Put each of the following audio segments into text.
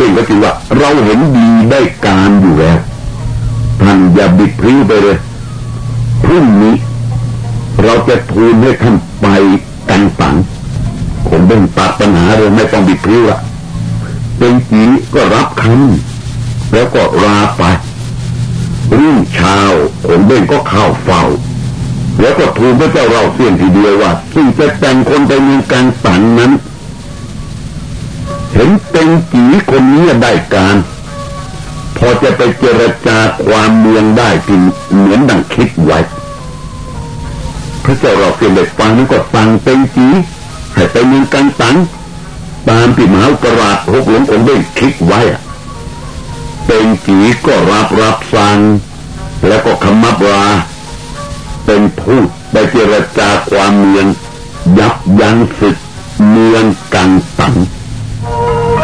เบ่งก็คือว่า เราเห็นดีได้การอยู่แล้วท่านอย่าบิดพริ้วไปเลยพรุ่งนี้ เราจะทูลให้ท่านไปกันฝังคงเบ่งตัดปัญหาเลยไม่ต้องบิดพริ้วละเป็นจีก็รับคำแล้วก็ลาไปรุ่งเช้าคงเบ่งก็เข้าเฝ้าแล้วก็ทูลพระเจ้าเราเสียนทีเดียวว่าซึ่งจะแต่งคนไปเมืองการฝันนั้น ห็นเป็นจีคนนี้ได้การ พอจะไปเจรจาความเมืองได้ที่เหมือนดังคิดไว้ พระเจ้าเราเสียนได้ฟังนั้นก็สั่งเป็นจีให้ไปเมืองกันตังตามที่มหากราชหกหลวงองค์ได้คิดไว้เป็นจีก็รับรับสั่งแล้วก็คำมับราเป็นทูตไปเจรจาความเมือง ยับยั้งศึกเมืองกันตัง ค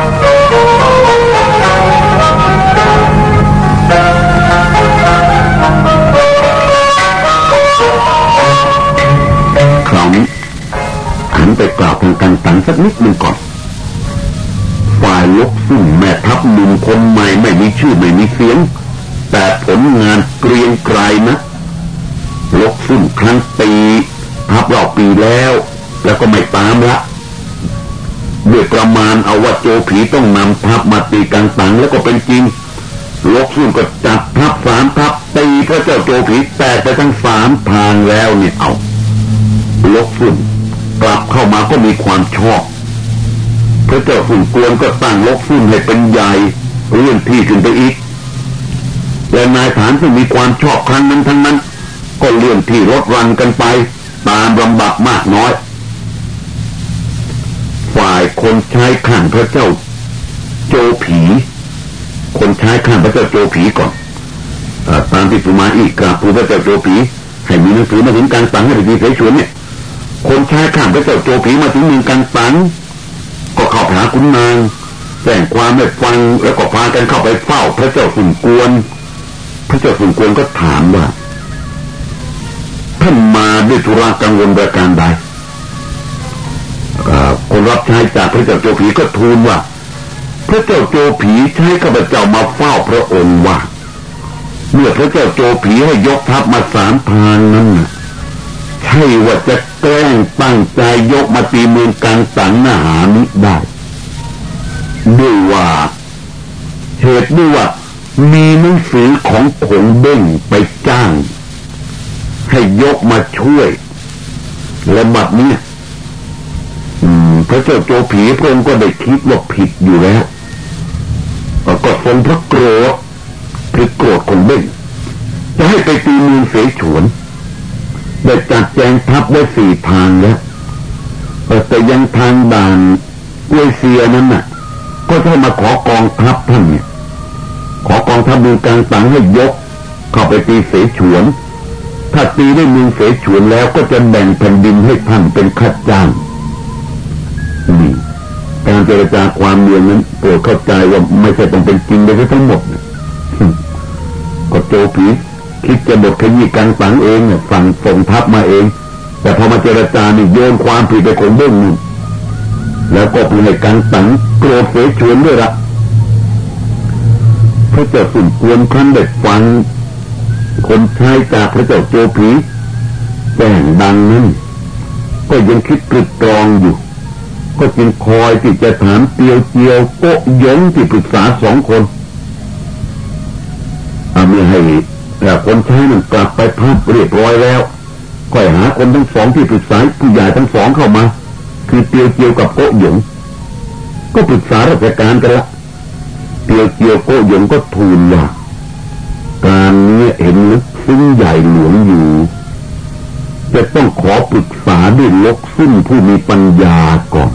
ราวนี้หันไปกล่าวทางกันตังสักนิดหนึ่งก่อนฝ่ายยกซึ่งแม่ทัพหนุ่มคนใหม่ไม่มีชื่อไม่มีเสียง แต่ผลงานเกรียงไกรนะลกซึ่งครั้งปีทับรอบปีแล้ว แล้วก็ไม่ตามละ ด้วยประมาณเอาว่าโจผีต้องนำทัพมาตีกันตังแล้วก็เป็นจริงลกซึ่งก็จัดทัพสามทัพตีพระเจ้าโจผีแตกไปทั้งสามทางแล้วเนี่ยเอาลกซึ่งกลับเข้ามาก็มีความชอบ พระเจ้าฝุ่นกวนก็ตั้งลกซึ่งให้เป็นใหญ่เลื่อนที่ขึ้นไปอีกและนายฐานซึ่งมีความชอบครั้งนั้นทั้งนั้น ก็เลื่อนที่รถรันกันไป ตามลำบากมากน้อย คนใช้ข้างพระเจ้าโจผี คนใช้ข้างพระเจ้าโจผีก่อนอตามที่สุมาอีกกราบทูพระเจ้าโจผีให้มีหนังสือมาถึงการสังให้ดีเสฉวนเนี่ย คนใช้ข้างพระเจ้าโจผีมาถึงเมืองกันตังก็เข้าหาคุณนางแจ้งความไม่ฟังแล้วก็พากันเข้าไปเฝ้าพระเจ้าสุนกวน พระเจ้าสุนกวนก็ถามว่าท่านมาด้วยธุระกังวลประการใด คนรับใช้จากพระเจ้าโจผีก็ทูลว่า พระเจ้าโจผีใช้ข้าพเจ้ามาเฝ้าพระองค์ว่า เมื่อพระเจ้าโจผีให้ยกทัพมาสามทางนั้นใช่ว่าจะแกล้งตั้งใจยกมาตีเมืองกลางสังนาหามิได้ด้วยว่าเหตุด้วยว่ามีหนังสือของขงเบ้งไปจ้าง ให้ยกมาช่วย และบัดนี้ พระเจ้าโจผีพระองค์ก็ได้คิดว่าผิดอยู่แล้วก็ทรงพระโกรธพระโกรธของเบ้งจะให้ไปตีเมืองเสฉวนได้จัดแจงทัพไว้สี่ทางแล้วแต่ยังทางด่านกวยเซียนั้นน่ะ ก็จะมาขอกองทัพท่านเนี่ย ขอกองทัพดูกลางสังให้ยก เข้าไปตีเสฉวน ถ้าตีได้เมืองเสฉวนแล้วก็จะแบ่งแผ่นดินให้ท่านเป็นข้าจ้างนี่ การเจรจาความเมืองนั้นโปรดเข้าใจว่าไม่ใช่ต้องเป็นจริงไปทั้งหมดก็โจผีคิดจะบทขยี้กลางสังเองเนี่ยสั่งส่งทัพมาเอง แต่พอมาเจรจานี่โยนความผิดไปคนเบื้องนู่นแล้วก็ผู้ในกลางสังโกรธเสฉวนด้วยละพระเจ้าสุนทรครั้นได้ฟังคนใช้จากพระเจ้าโจผีแจ้งดังนั้นก็ยังคิดตรึกตรองอยู่ ก็จึงคอยที่จะถามเตียวเจียวโกยงที่ปรึกษาสองคนอาเมื่อให้แต่คนใช้มันกลับไปพักเรียบร้อยแล้วก็หาคนทั้งสองที่ปรึกษาผู้ใหญ่ทั้งสองเข้ามา คือเตียวเจียวกับโกหยง ก็ปรึกษาราชการกันละเตียวเจียวโกหยงก็ทูลว่าการนี้เห็นลึกซึ้งใหญ่หลวงอยู่จะต้องขอปรึกษาด้วยลกซึ่งผู้มีปัญญาก่อน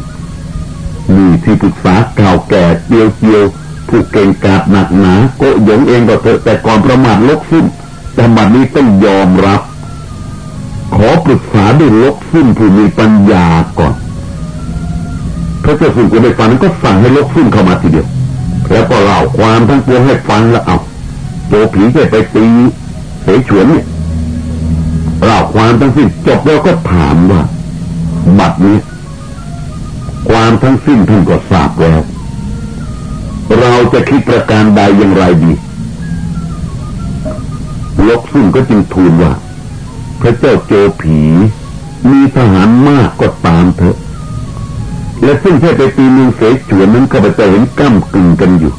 นี่ที่ปรึกษาเก่าแก่เตียวเจียวผู้เก่งกาจหนักหนาโกหยงเองก็เถอะแต่ก่อนประมาทลกสิ้นแต่บัดนี้ต้องยอมรับ ขอปรึกษาด้วยลกสิ้นผู้มีปัญญาก่อนพระเจ้าสุนทรได้ฟังก็สั่งให้ลกสิ้นเข้ามาทีเดียว แล้วก็เล่าความทั้งปวงให้ฟังแล้วเอาโจผีจะไปตีเสฉวนเนี่ยเล่าความทั้งสิ้นจบแล้วก็ถามว่าบัดนี้ ความทั้งสิ้นท่านก็ทราบแล้ว เราจะคิดประการใดอย่างไรดีลกซุ่มก็จึงทูลว่า พระเจ้าโจผี มีทหารมากก็ตามเถอะ และซึ่งแค่ไปตีเมืองเสฉวนนั้นก็ไปเห็นก้ากึ่งกันอยู่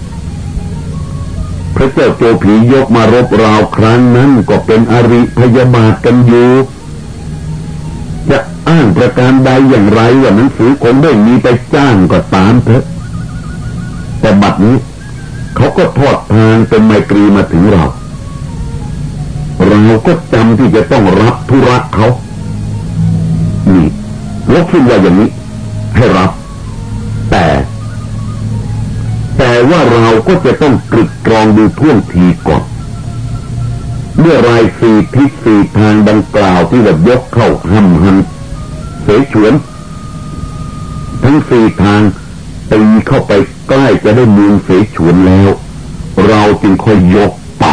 พระเจ้าโจผียกมารบราวครั้งนั้นก็เป็นอริพยาบาทกันอยู่ อ้างประการใดอย่างไรว่าหนังสือคงได้มีไปจ้างก็ตามเถอะ แต่บัดนี้ เขาก็ทอดทางเป็นไมตรีมาถึงเรา เราก็จำที่จะต้องรับธุระเขานี่ลบขึ้นว่าอย่างนี้ ให้รับ แต่ แต่ว่าเราก็จะต้องตรึกตรองดูท่วงทีก่อนเมื่อรายสี่ทิศสี่ทางดังกล่าวที่แบบยกเข้าห้ำหัน เสฉวน ทั้งสี่ทางตีเข้าไปใกล้จะได้เมืองเสฉวนแล้ว เราจึงค่อยยกไป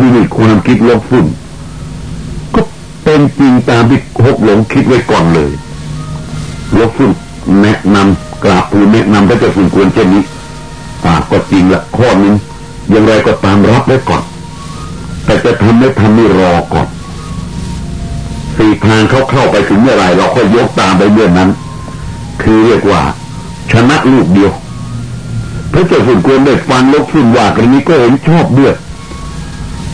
นี่ความคิดลบฟุ้นก็เป็นจริงตามที่หกหลงคิดไว้ก่อนเลยลบฟุ้นแนะนำกราบทูลแนะนำพระเจ้าสุนควรเช่นนี้อ่าก็จริงละข้อนึงอย่างไรก็ตามรับไว้ก่อน แต่จะทำไม่ทำไม่รอก่อน สี่ทางเขาเข้าไปถึงเมื่อไรเราก็ยกตามไปเมื่อนั้น คือเรียกว่า ชนะลูกเดียวพระเจ้าสุนควรได้ฟังลกฟุ่นว่ากันนี้ก็เห็นชอบเดือด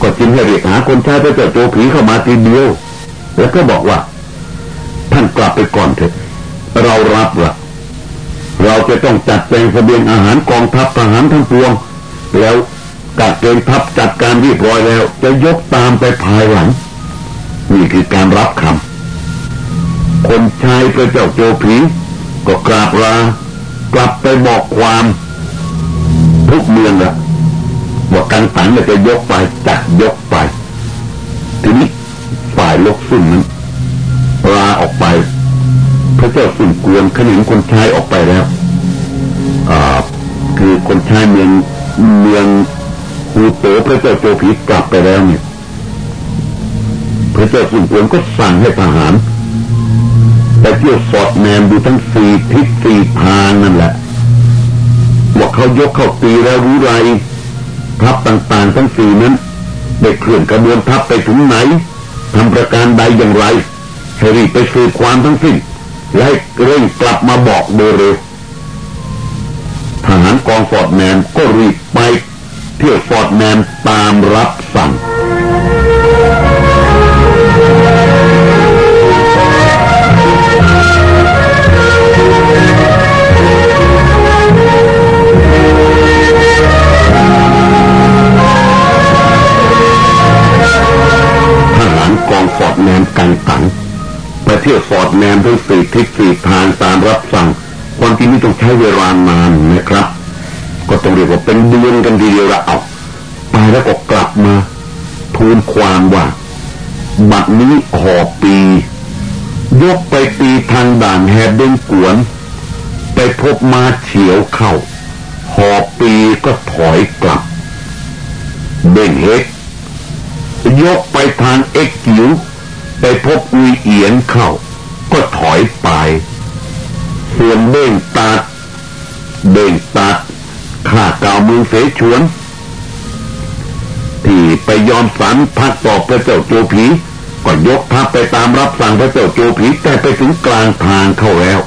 ก็จึงให้เรียกหาคนใช้พระเจ้าโจผีเข้ามาทีเดียว แล้วก็บอกว่า ท่านกลับไปก่อนเถอะ เรารับละเราจะต้องจัดแจงเสบียงอาหารกองทัพทหารทั้งปวง แล้วกัดเกณฑ์ทัพจัดการเรียบร้อยแล้ว จะยกตามไปภายหลัง นี่คือการรับคำคนชายพระเจ้าโจผีก็กราบลากลับไปบอกความทุกเมืองละว่ากังตันจะยกไปจัดยกไป ทีนี้ฝ่ายลกสุ่นนั้นลาออกไป พระเจ้าสุ่นกวนขนิงคนชายออกไปแล้วอ่าคือคนชายเมืองเมืองคูโตพระเจ้าโจผีกลับไปแล้วเนี่ย ระเจ้าสุนทรก็สั่งให้ทหารไปเที่ยวสอดแนมดูทั้งสี่ทิศสี่ทางนั่นแหละว่าเขายกเข้าตีแล้วรู้ไรทัพต่างๆ ทั้งสี่นั้นได้เคลื่อนกระบวนทัพไปถึงไหนทำประการใดอย่างไรให้รีบไปสืบความทั้งสิ้นและเร่งกลับมาบอกโดยเร็วทหารกองฟอร์ดแมนก็รีบไปเที่ยวฟอร์ดแมนตามรับสั่ง กองฟอร์ดแมกังตังไปเที่ยวฟอดแมนทั้งสี่ทิศสี่ทางตามรับสั่งความจริงนี่ต้องใช้เวลานานนะครับ ก็ต้องเรียกว่าเป็นเดือนกันทีเดียวละเอาไปแล้วก็กลับมาทูลความว่าบัดนี้หอปี ยกไปตีทางด่านแฮดเดนกวน ไปพบมาเฉียวเข้าหอปีก็ถอยกลับเบ่งเฮกยกไปทางเอ็กจิว ไปพบอุยเอียนเข้า ก็ถอยไปส่วนเบ่งตัดเบ่งตัดข้าเก่าเมือเสฉวน ที่ไปยอมสันพักต่อพระเจ้าโจผีก็ยกทัพไปตามรับสั่งพระเจ้าโจผีแต่ไปถึงกลางทางเข้าแล้ว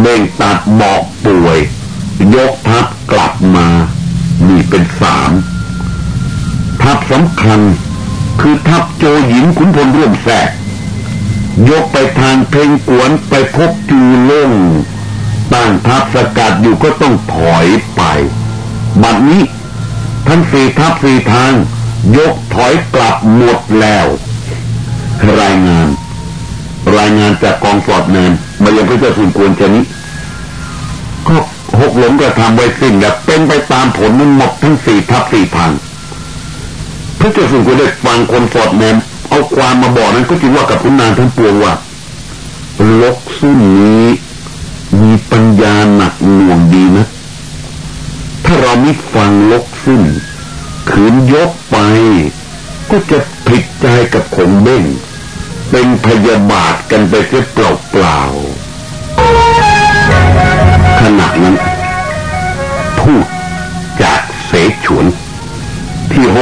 เบ่งตัดบอกป่วย ยกทัพกลับมานี่เป็นสามทัพสำคัญ คือทัพโจหญิงขุนพลร่วมแสกยกไปทางเพลงกวนไปพบจูล่งตั้งทัพสกัดอยู่ก็ต้องถอยไป บัดนี้ทั้งสี่ทัพสี่ทาง ยกถอยกลับหมดแล้ว รายงาน รายงานจากกองฟอร์ดแมนมายังพระเจ้าสุนกวนชนี้ก็หกหลงกระทำไว้สิ่งแบบเป็นไปตามผลมันหมดทั้งสี่ทัพสี่ทาง พระเจ้าสุนกวนได้ฟังคนฟอร์ดแมเอาความมาบอกนั้นก็จึงว่ากับคุณนางทั้งปวงว่าลกซุ่นี้มีปัญญาหนักหน่วงดีนะ ถ้าเราไม่ฟังลกซุ่มขืนยกไป ก็จะผิดใจกับขงเบ้งเป็นพยาบาทกันไปเสียเปล่าเปล่าขณะนั้นทูต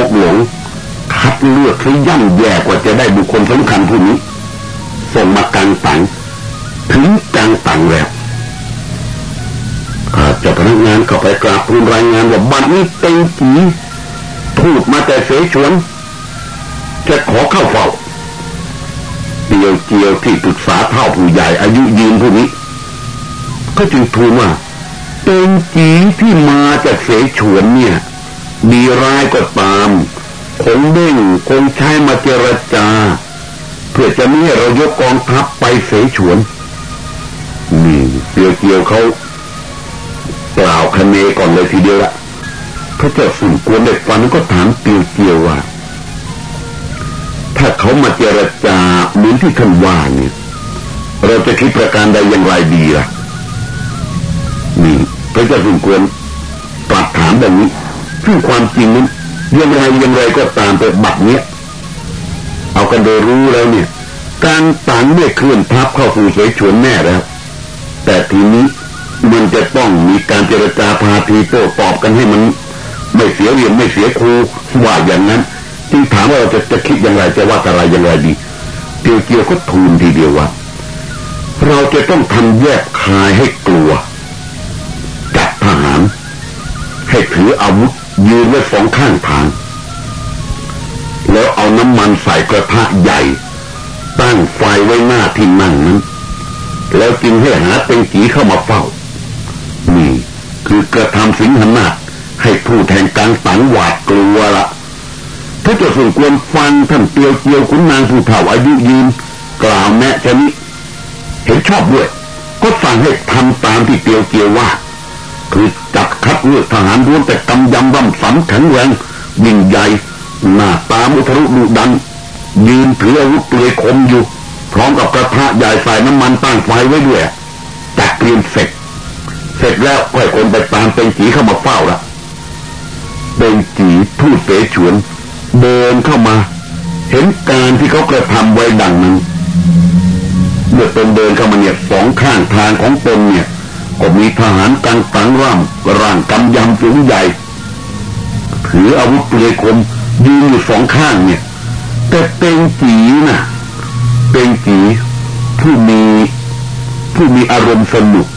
กหลง คัดเลือกให้ย่ำแย่กว่าจะได้บุคคลสำคัญผู้นี้ ส่งมากังตังถึงกังตังแล้วเจ้าพนักงานเข้าไปกราบทูลรายงานว่าบัดนี้เต็งจีพูดมาแต่เสฉวนจะขอเข้าเฝ้าเดียวเจียวที่ปรึกษาเท่าผู้ใหญ่อายุยืนผู้นี้ ก็จึงทูลว่าเต็งจีที่มาจากเสฉวนเนี่ย ดีร้ายก็ตาม คงเด้งคงใช้มาเจรจา เพื่อจะไม่ให้เรายกกองทัพไปเสฉวน นี่เปียวเกียวเขากล่าวคเนก่อนเลยทีเดียวละพระเจ้าสุนกวนเด็กฟันก็ถามเปียวเกียวว่า ถ้าเขามาเจรจาเหมือนที่ท่านว่าเนี่ยเราจะคิดประการใดอย่างไรดีล่ะนี่พระเจ้าสุนกวนตรัสถามแบบนี้ซึ่งความจริงนั้น ยังไงยังไรก็ตามแต่บัตรเนี้ยเอากันโดยรู้แล้วเนี่ย การต่างเนี่ยเคลื่อนทับเข้าสู่เสฉวนแน่แล้ว แต่ทีนี้มันจะต้องมีการเจรจาพาทีโต้ตอบกันให้มัน ไม่เสียเรียนไม่เสียครูว่าอย่างนั้นจึงถามว่าเราจะจะคิดอย่างไรจะว่าอะไรอย่างไรดีเกียวเกียวก็ทูลทีเดียวว่าเราจะต้องทำแยกคายให้กลัวจัดทหารให้ถืออาวุธ ยืนไว้สองข้างทาง แล้วเอาน้ำมันใส่กระทะใหญ่ ตั้งไฟไว้หน้าที่นั่งนั้น แล้วจึงให้หาเต็งกีเข้ามาเฝ้า นี่คือกระทำสิงหนาให้ผู้แทงกลางสังหวาดกลัวละถ้าจะสมควรฟังท่านเตียวเกียวคุณนางผู้เฒ่าอายุยืน กล่าวแนะชนิดเห็นชอบด้วย ก็สั่งให้ทำตามที่เตียวเกียวว่า คือจับ คัดเลือกทหารร้วนแต่กำยำร่ำสันแข็งแรงยิ่งใหญ่หน้าตามุทะลุดุดัน ยืนถืออาวุธเปลือยคมอยู่ พร้อมกับกระทะใหญ่ใส่น้ำมันตั้งไฟไว้ด้วยจักเรียนเสร็จ เสร็จแล้วค่อยคนไปตามเป็นจีเข้ามาเฝ้าละเป็นจีพูดเสฉวน เดินเข้ามา เห็นการที่เขากระทำไว้ดังนั้นเมื่อตนเดินเข้ามาเนี่ยสองข้างทางของตนเนี่ย ก็มีทหารกังตังร่ำร่างกำยำสูงใหญ่ถืออาวุธเปลือยคมยืนอยู่สองข้างเนี่ย แต่เป็นจีนะ่ะเป็นจีผู้มีผู้มีอารมณ์สนุก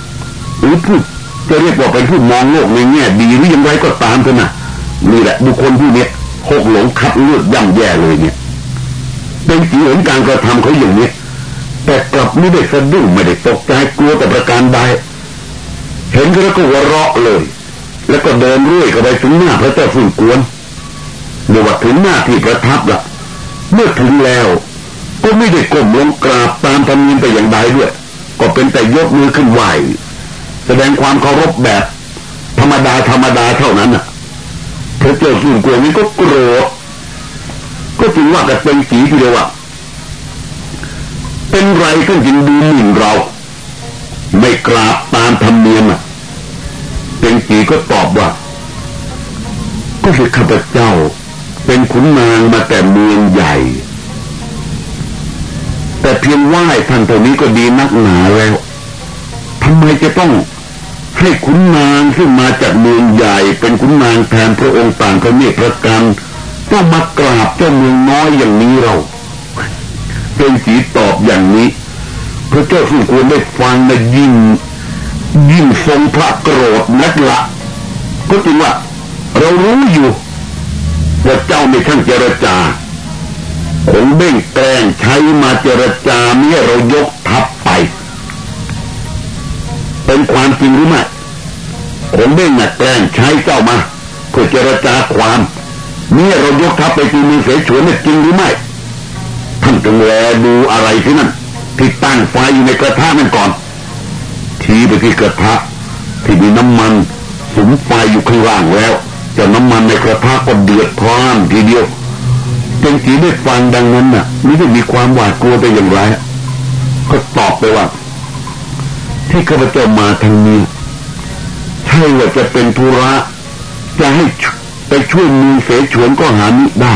หรือผู้จะเรียกว่าเป็นผู้มองโลกในแง่ดีหรือยังไรก็ตามเถอะนะนี่แหละบุคคลผู้นี้หกหลงคัดเลือดย่ำแย่เลยเนี่ย เป็นจีเห็นการกระทำเขาอย่างนี้แต่กลับไม่ได้สะดุ้งไม่ได้ตกใจกลัวแต่ประการใด เห็นแล้วก็หัวเราะเลย แล้วก็เดินเรื่อยเข้าไปถึงหน้าพระเจ้าฝุ่นกวนเดี๋ยวว่าถึงหน้าที่ประทับละเมื่อถึงแล้ว ก็ไม่ได้ก้มลงกราบตามธรรมเนียมไปอย่างใดด้วย ก็เป็นแต่ยกมือขึ้นไหวแสดงความเคารพแบบ ธรรมดาธรรมดาเท่านั้นน่ะพระเจ้าฝุ่นกวนนี้ก็โกรธก็จึงว่ากันเป็นสีทีเดียวว่าเป็นไรก็จึงดูหมิ่นเรา ไม่กราบตามธรรมเนียมอะเป็นจีก็ตอบว่า ก็คือข้าพเจ้า เป็นขุนนางมาแต่เมืองใหญ่ แต่เพียงไหว้ท่านตัวนี้ก็ดีนักหนาแล้วทำไมจะต้องให้ขุนนางซึ่งมาจากเมืองใหญ่ เป็นขุนนางแทนพระองค์ต่างพระเนตรประกันต้องมากราบเจ้าเมืองน้อยอย่างนี้เรา เป็นสีตอบอย่างนี้ พระเจ้าสุควรได้ฟังและยิ่งยิ่งทรงพระโกรธนักละก็จริงว่า เรารู้อยู่ว่าเจ้าไม่ช่างเจรจาคงเบ่งแกล้งใช้มาเจรจาเมื่อเรายกทัพไป เป็นความจริงหรือไม่คงเบ่งแกล้งใช้เจ้ามาเพื่อเจรจาความเมื่อเรายกทัพไปตีมือเสฉวนจริงหรือไม่ท่านจงแลดูอะไรที่นั่น ที่ตั้งไฟอยู่ในกระทะนั่นก่อนชี้ไปที่กระทะที่มีน้ำมันสุมไฟอยู่ข้างล่างแล้วจะน้ำมันในกระทะก็เดือดพร้อมทีเดียวเป็นสีได้ฟังดังนั้นน่ะไม่ได้มีความหวาดกลัวไปอย่างไรก็ตอบไปว่า ที่ข้าพเจ้ามาทางนี้ใช่ว่าจะเป็นธุระจะให้ไปช่วยมือเสฉวนก็หามิได้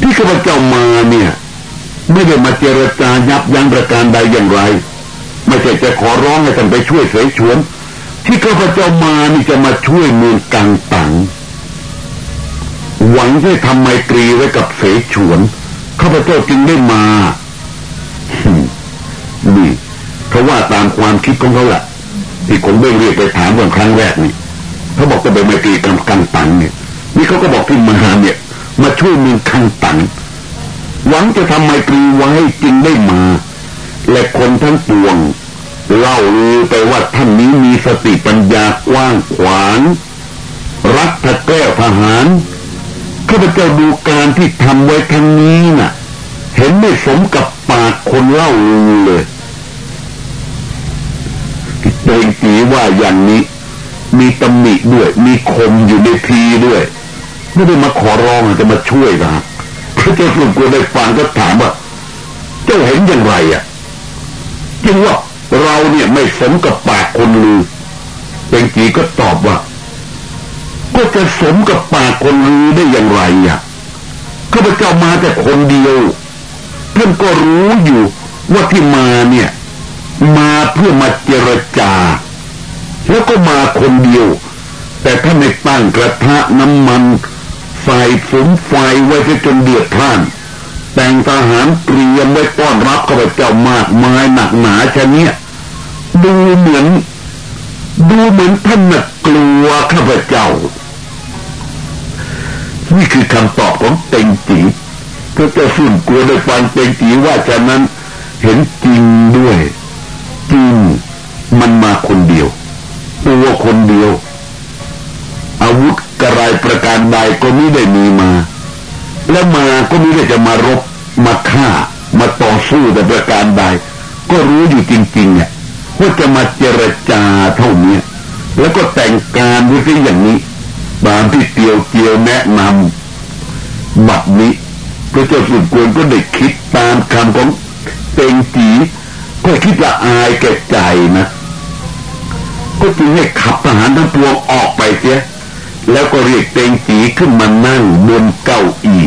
ที่ข้าพเจ้ามาเนี่ย ไม่ได้มาเจรจายับยั้งประการใดอย่างไร ไม่ใช่จะขอร้องให้ท่านไปช่วยเสฉวน ที่ข้าพเจ้ามานี่จะมาช่วยเมืองกังตังหวังจะทำไมตรีไว้กับเสฉวนข้าพเจ้าจึงได้มานี่เขาว่าตามความคิดของเขาแหละที่ผมเบ้งเรียกไปถามเมื่อครั้งแรกนี่เขาบอกจะไปไมตรีกับกันตังเนี่ยนี่เขาก็บอกที่มาเนี่ยมาช่วยเมืองคังตัง หวังจะทำไมตรีไว้จึงได้มา และคนทั้งปวง เล่าลือไปว่าท่านนี้มีสติปัญญากว้างขวาง รักแก้ทหารข้าพเจ้าดูการที่ทำไว้ทั้งนี้น่ะ เห็นไม่สมกับปากคนเล่าลือเลยเดงตีว่าอย่างนี้มีตำหนิด้วย มีคมอยู่ในทีด้วย ไม่ได้มาขอร้องจะมาช่วยนะ พระเจ้าสุกได้ฟังก็ถามว่าเจ้าเห็นอย่างไรอะจึงว่าเราเนี่ยไม่สมกับปากคนลือเป็นจีก็ตอบว่า ก็จะสมกับปากคนลือได้อย่างไรอะข้าพเจ้ามาแต่คนเดียวท่านก็รู้อยู่ว่าที่มาเนี่ย มาเพื่อมาเจรจา แล้วก็มาคนเดียว แต่ท่านไม่ตั้งกระทะน้ำมัน ใส่สุมไฟไว้จนเดือดพล่าน แต่งทหารเตรียมไว้ต้อนรับข้าพเจ้ามากมายหนักหนาชะเนี้ยดูเหมือน ดูเหมือนท่านน่ะกลัวข้าพเจ้า นี่คือคำตอบของเต็งจีพระเจ้าสุ่นกลัวได้ฟังเต็งจีว่าฉะนั้นเห็นจริงด้วยจริงมันมาคนเดียวตัวคนเดียว อาวุธ กระไรประการใดก็ไม่ได้มีมา แล้วมาก็ไม่ได้จะมารบมาฆ่า มาต่อสู้แต่ประการใด ก็รู้อยู่จริงๆเนี่ยว่าจะมาเจรจาเท่านี้แล้วก็แต่งการด้วยที่อย่างนี้ตามที่เตียวเจียวแนะนำบัดนี้พระเจ้าสุดกวนก็ได้คิดตามคำของเต็งจีก็คิดละอายแก่ใจนะ ก็จึงให้ขับทหารทั้งปวงออกไปเสีย แล้วก็เรียกเต็งจีขึ้นมานั่งบนเก้าอี้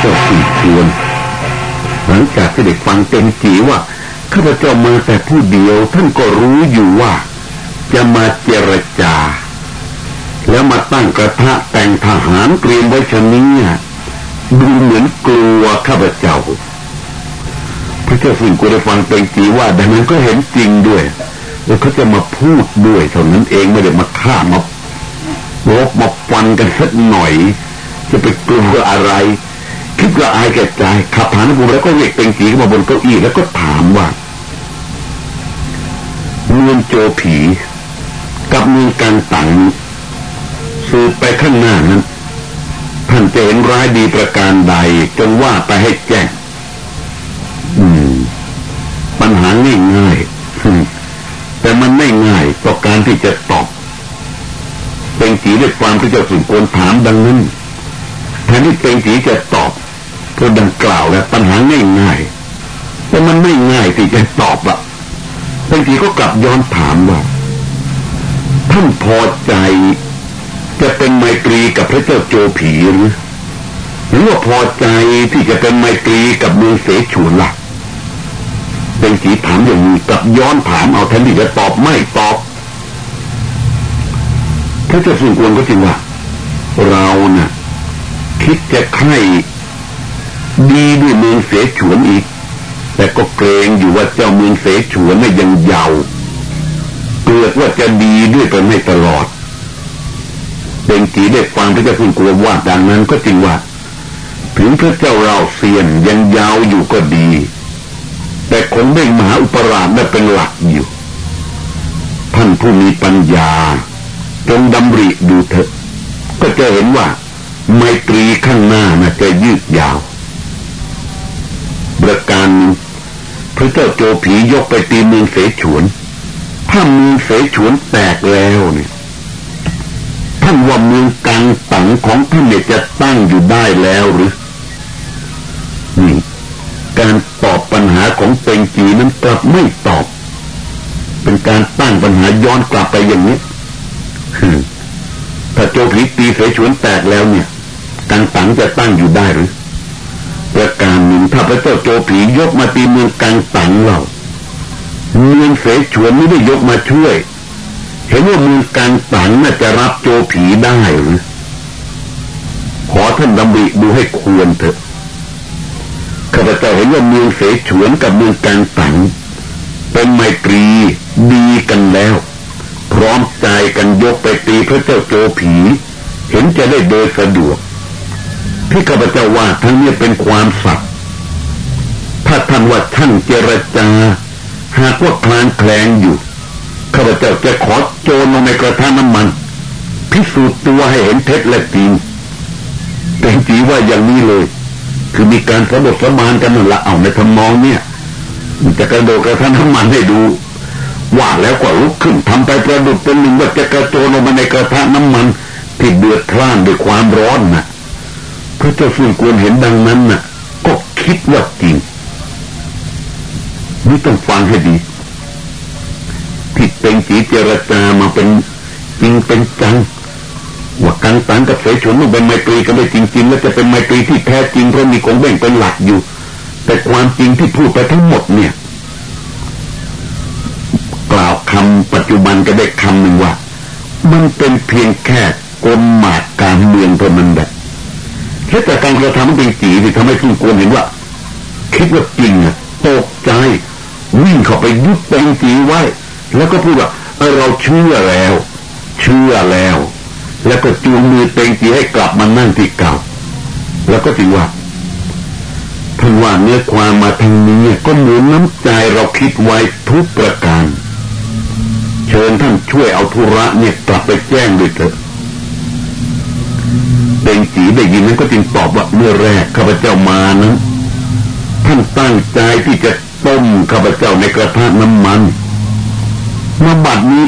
เจ้าสี่ชวนหลังจากที่ได้ฟังเต็มจีว่าข้าพเจ้ามาแต่ผู้เดียวท่านก็รู้อยู่ว่า จะมาเจรจา แล้วมาตั้งกระทะแต่งทหารเตรียมไว้ชนี้ดูเหมือนกลัวข้าพเจ้า พระเจ้าสิ่งกูได้ฟังเต็มจีว่าดังนั้นก็เห็นจริงด้วยแล้วเขาจะมาพูดด้วยเท่านั้นเองไม่ได้มาฆ่ามารบมาฟันกันสักหน่อย จะไปกลัวอะไรคิดว่าอายแก่ใจขับผ่านบุแล้วก็เรียกเป็นผีขึ้นมาบนเก้าอี้แล้วก็ถามว่าเมืองโจผี กับเมืองการตัง สืบไปข้างหน้านั้นท่านจะเห็นร้ายดีประการใด จงว่าไปให้แจ้งปัญหาง่ายง่ายแต่มันไม่ง่ายต่อการที่จะตอบ เป็นผีด้วยความที่จะสุนโกนถามดังนั้นแทนที่เป็นผีจะตอบเพื่อดังกล่าวแล้วปัญหาง่ายๆแต่มันไม่ง่ายที่จะตอบอะบางทีก็กลับย้อนถามว่าท่านพอใจ จะเป็นไมตรีกับพระเจ้าโจผีหรือหรือว่าพอใจที่จะเป็นไมตรีกับเมืองเสฉวนละ่ะเป็นสีถามอย่างนี้กับย้อนถามเอาแทนที่จะตอบไม่ตอบพระเจ้าสุนทรก็จริงว่า เรานะ่ะ คิดจะใคร่ดีด้วยเมืองเสฉวนอีก แต่ก็เกรงอยู่ว่าเจ้าเมืองเสฉวนน่ยยังยาวเกิดว่าจะดีด้วยไปไม่ตลอด เป็นกีได้ฟังพระเจ้าคุณกลัวว่าดังนั้นก็จริงว่า ถึงพระเจ้าเราเซียนยังยาวอยู่ก็ดี แต่คงไม่มหาอุปราชได้เป็นหลักอยู่ ท่านผู้มีปัญญาจงดำริดูเถอะ ก็จะเห็นว่า ไมตรีข้างหน้าน่ะจะยืดยาวประการพระเจ้าโจผียกไปตีเมืองเสฉวน ถ้าเมืองเสฉวนแตกแล้วเนี่ย ท่านว่าเมืองกังตังของท่านเนี่ยจะตั้งอยู่ได้แล้วหรือนี่การตอบปัญหาของเปงจีนั้นกลับไม่ตอบ เป็นการตั้งปัญหาย้อนกลับไปอย่างนี้ถ้าโจผีตีเสฉวนแตกแล้วเนี่ยกังตังจะตั้งอยู่ได้หรือประการหนึ่งถ้าพระเจ้าโจผียกมาตีเมืองกังตังเราเมืองเสฉวนไม่ได้ยกมาช่วย ห็นว่ามือกังตังน่าจะรับโจผีได้หรือขอท่านดำริดูให้ควรเถอะข้าพเจ้าเห็นว่าเมืองเสฉวนกับเมืองกังตังเป็นไมตรีดีกันแล้ว พร้อมใจกันยกไปตีพระเจ้าโจผี เห็นจะได้โดยสะดวก ที่ข้าพเจ้าว่าทั้งนี้เป็นความสัตย์ถ้าท่านว่าท่านเจรจา หากว่าคลางแคลงอยู่ ข้าพเจ้าจะขอโจรลงในกระทะน้ำมัน พิสูจน์ตัวให้เห็นเท็จและจริงแต่จีว่าอย่างนี้เลย คือมีการสมบทสมานกันนั่นละเอาในทำนองเนี่ยจะกระโดดกระทะน้ำมันให้ดูว่าแล้วก็ลุกขึ้นทำไปประดุดเป็นหนึ่งว่าจะกระโจนลงมาในกระทะน้ำมันที่เดือดพล่านด้วยความร้อนนะ่ะพระเจ้าสุนควรเห็นดังนั้นน่ะ ก็คิดว่าจริงนี่ต้องฟังให้ดี ที่เป็นสีเจรจามาเป็นจริงเป็นจังว่าการสังกับเสฉวนมันเป็นไมตรีกันได้จริงๆแล้วจะเป็นไมตรีที่แท้จริงเพราะมีคงแบ่งเป็นหลักอยู่ แต่ความจริงที่พูดไปทั้งหมดเนี่ย กล่าวคำปัจจุบันก็ได้คำหนึ่งว่า มันเป็นเพียงแค่กลหมากการเมืองเท่านั้นแหละแค่แต่การกระทำเป็นจีที่ทำให้ทุกคนเห็นว่า คิดว่าจริงอะตกใจวิ่งเข้าไปยุบเป็นจีไว้ แล้วก็พูดว่าเออเราเชื่อแล้ว เชื่อแล้ว แล้วก็จูงมือเต็งจีให้กลับมานั่งที่เก่า แล้วก็ถือว่าท่านว่าเนื้อความมาทางนี้ก็เหมือนน้ำใจเราคิดไว้ทุกประการ เชิญท่านช่วยเอาธุระเนี่ยกลับไปแจ้งด้วยเถอะเด่งจีได้ยินนั้นก็จึงตอบว่าเมื่อแรกข้าพเจ้ามานั้น ท่านตั้งใจที่จะต้มข้าพเจ้าในกระทะน้ำมัน มาบัดนี้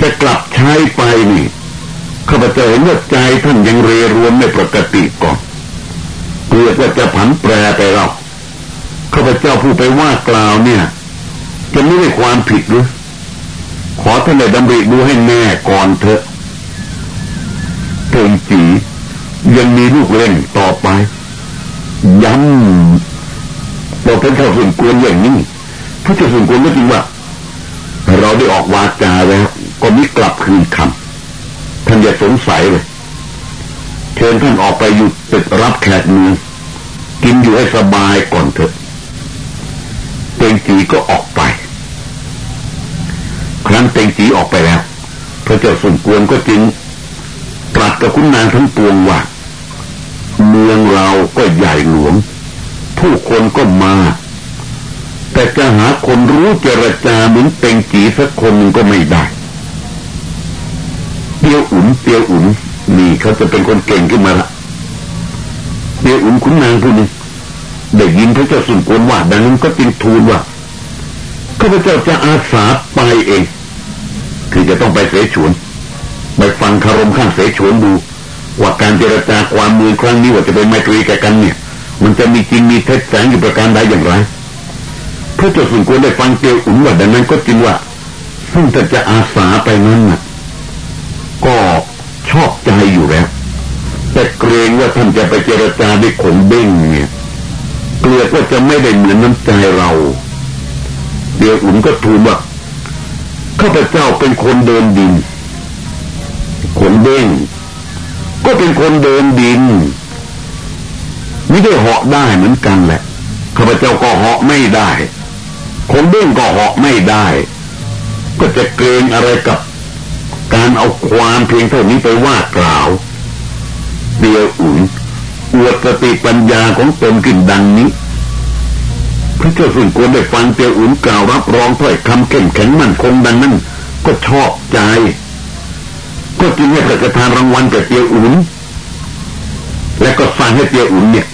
จะกลับใช้ไปนี่ข้าพเจ้าเห็นว่าใจท่านยังเรรวนไม่ปกติก่อนเกลียดว่าจะผันแปรไปเราข้าพเจ้าผู้ไปว่ากล่าวเนี่ย จะไม่ได้ความผิดหรือขอท่านได้ดำริดูให้แน่ก่อนเถอะเทิงจียังมีลูกเล่นต่อไป ย้ำเราเป็นเจ้าส่วนกวนอย่างนี้พระเจ้าส่วนกวนก็จริงว่า เราได้ออกวาจาแล้ว ก็มิกลับคืนคำท่านอย่าสงสัยเลยเชิญท่านออกไปอยู่ตึกรับแขกเมืองกินอยู่ให้สบายก่อนเถอะเต็งจีก็ออกไป ครั้นเต็งจีออกไปแล้ว พระเจ้าสมควรก็จึงตรัสกับคุณนางทั้งปวงว่า เมืองเราก็ใหญ่หลวง ผู้คนก็มา แต่จะหาคนรู้เจรจาเหมือนเต็งจีสักคนหนึ่งก็ไม่ได้เตียวอุ่นเตียวอุ่นนี่เขาจะเป็นคนเก่งขึ้นมาละเตียวอุ่นคุณนางผู้นี้ได้ยินพระเจ้าสุนทรว่าดังนั้นก็จึงทูลว่าข้าพเจ้าจะอาสาไปเอง คือจะต้องไปเสฉวนไปฟังคารมข้างเสฉวนดู ว่าการเจรจาความมือครั้งนี้ว่าจะเป็นไมตรีแก่กันเนี่ย มันจะมีจริงมีเท็จแสงอยู่ประการใดอย่างไร ระเจ้าสุนทรได้ฟังเตียวอุ่นว่าดังนั้นก็จึงว่าซึ่งแต่จะอาสาไปนั้นน่ะก็ชอบใจอยู่แล้ว แต่เกรงว่าท่านจะไปเจรจาด้วยขงเบ้งเนี่ยเกลียดว่าจะไม่ได้เหมือนน้ำใจเรา เดี๋ยวอุ่นก็ทูลว่าข้าพเจ้าเป็นคนเดินดินคนเบ้งก็เป็นคนเดินดินไม่ได้เหาะได้เหมือนกันแหละข้าพเจ้าก็เหาะไม่ได้ คนเบ้งก็เหาะไม่ได้ ก็จะเกรงอะไรกับ การเอาความเพียงเท่านี้ไปว่ากล่าวเดียวอุ่นอวดสติปัญญาของตนขึ้นดังนี้พระเจ้าสุนควรได้ฟังเตียวอุ่นกล่าวรับรองถ้อยคำเข้มแข็งมั่นคงดังนั้นก็ชอบใจ ก็จึงให้ประทานรางวัลแก่เตียวอุ่นและก็สั่งให้เตียวอุ่นเนี่ย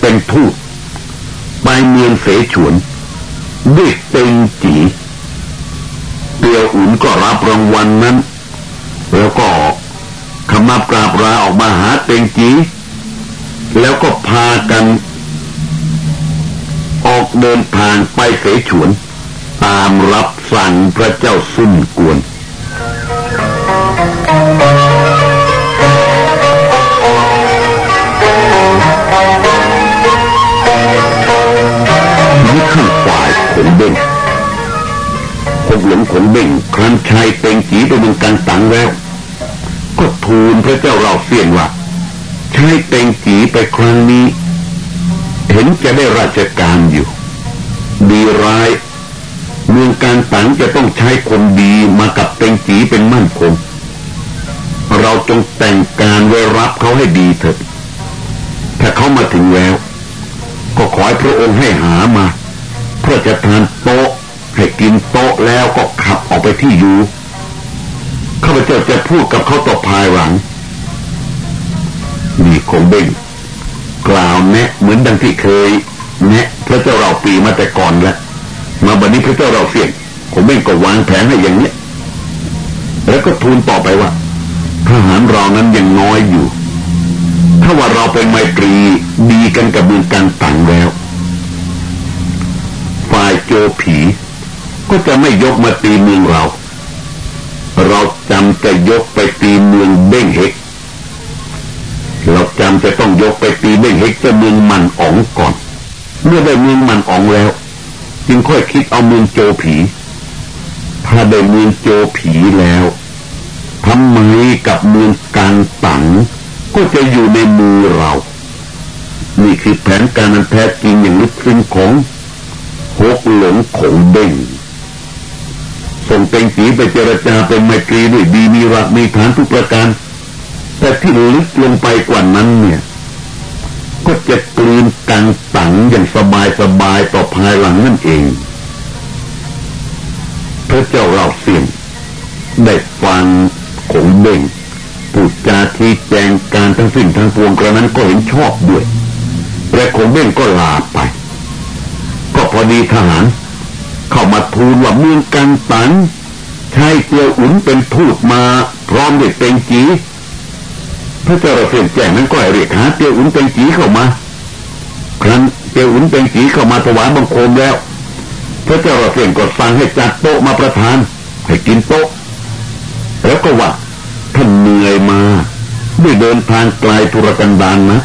เป็นทูตไปเมืองเสฉวน ด้วยเต็งจีเตียวอุ่นก็รับรางวัลนนั้น แล้วก็ขมับกราบลาออกมาหาเต็งจีแล้วก็พากัน ออกเดินทางไปเสฉวน ตามรับสั่งพระเจ้าสุนกวน ของเบ่งครั้นชายเต็งจีไปเมืองกันตังแล้ว ก็ทูลพระเจ้าเราเสียนว่าชายเต็งจีไปครั้งนี้ เห็นจะได้ราชการอยู่ ดีร้าย เมืองการตังจะต้องใช้คนดีมากับเต็งจีเป็นมั่นคงเราจงแต่งการไว้รับเขาให้ดีเถิดถ้าเขามาถึงแล้ว ก็ขอให้พระองค์ให้หามา เพื่อจะทานโต๊ะ ให้กินโต๊ะแล้วก็ขับออกไปที่อยู่ข้าพเจ้าจะพูดกับเขาต่อภายหลังนี่คงเบ่งกล่าวแนะเหมือนดังที่เคย แนะพระเจ้าเราปีมาแต่ก่อนแล้วมาบัดนี้พระเจ้าเราเสี่ยงคงเบ่งก็วางแผนให้อย่างนี้แล้วก็ทูลต่อไปว่าทหารเรานั้นยังน้อยอยู่ ถ้าว่าเราเป็นไมตรีดีกันกับเมืองการต่างแล้ว ฝ่ายโจผี ก็จะไม่ยกมาตีเมืองเรา เราจำจะยกไปตีเมืองเบ้งเฮกเราจำจะต้องยกไปตีเบ้งเฮกจะเมืองมันอ๋องก่อน เมื่อได้เมืองมันอ๋องแล้ว จึงค่อยคิดเอาเมืองโจผี ถ้าได้เมืองโจผีแล้วทำไมกับเมืองการตังก็จะอยู่ในมือเรา นี่คือแผนการอันแท้จริงอย่างลึกซึ้งของหกหลงของเบ่ง ส่งเต็งสีไปเจรจาเป็นไมตรีด้วยดีมีรักมีฐานทุกประการ แต่ที่ลึกลงไปกว่านั้นเนี่ย ก็จะกลืนกังตังอย่างสบายสบายต่อภายหลังนั่นเอง พระเจ้าเราเสี่ยงได้ฟังขงเบ่งพูดจาที่แจงการทั้งสิ้นทั้งปวงกระนั้นก็เห็นชอบด้วยและคงเบ่งก็ลาไป ก็พอดีทหาร เข้ามาทูลว่าเมืองกันตันใช้เตียวอุ่นเป็นทูตมาพร้อมด้วยเตงจีพระเจ้าเราเสียนแจ้งนั้นก็เรียกหาเตียวอุ่นเต็งจีเข้ามา ครั้นเตียวอุ่นเต็งจีเข้ามาถวายบังคมแล้ว พระเจ้าเราเสียนก็สั่งให้จัดโต๊ะมาประทาน ให้กินโต๊ะ แล้วก็ว่าท่านเหนื่อยมาด้วยเดินทางไกลทุรกันดารนะ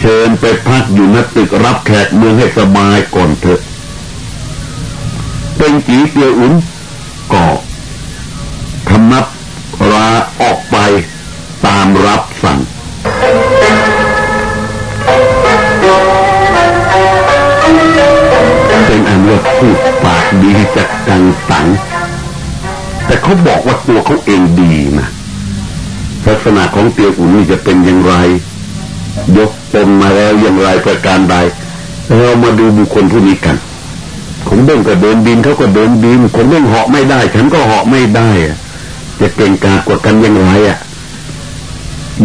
เชิญไปพักอยู่ณตึกรับแขกเมืองให้สบายก่อนเถอะ เป็นจีเตียอุ่นก็ทำนับราออกไปตามรับสั่งเป็นอันว่าพูดปากดีจากกังสังแต่เขาบอกว่าตัวเขาเองดีนะลักษณะของเตียวอุ่นนี่จะเป็นอย่างไร ยกตนมาแล้วอย่างไรประการใดเรามาดูบุคคลผู้นี้กัน ผมเด้งก็เดินดินเขาก็เดินดินผมเด้งเหาะไม่ได้ ฉันก็เหาะไม่ได้อะจะเป็นการกว่ากันย่างไรอะ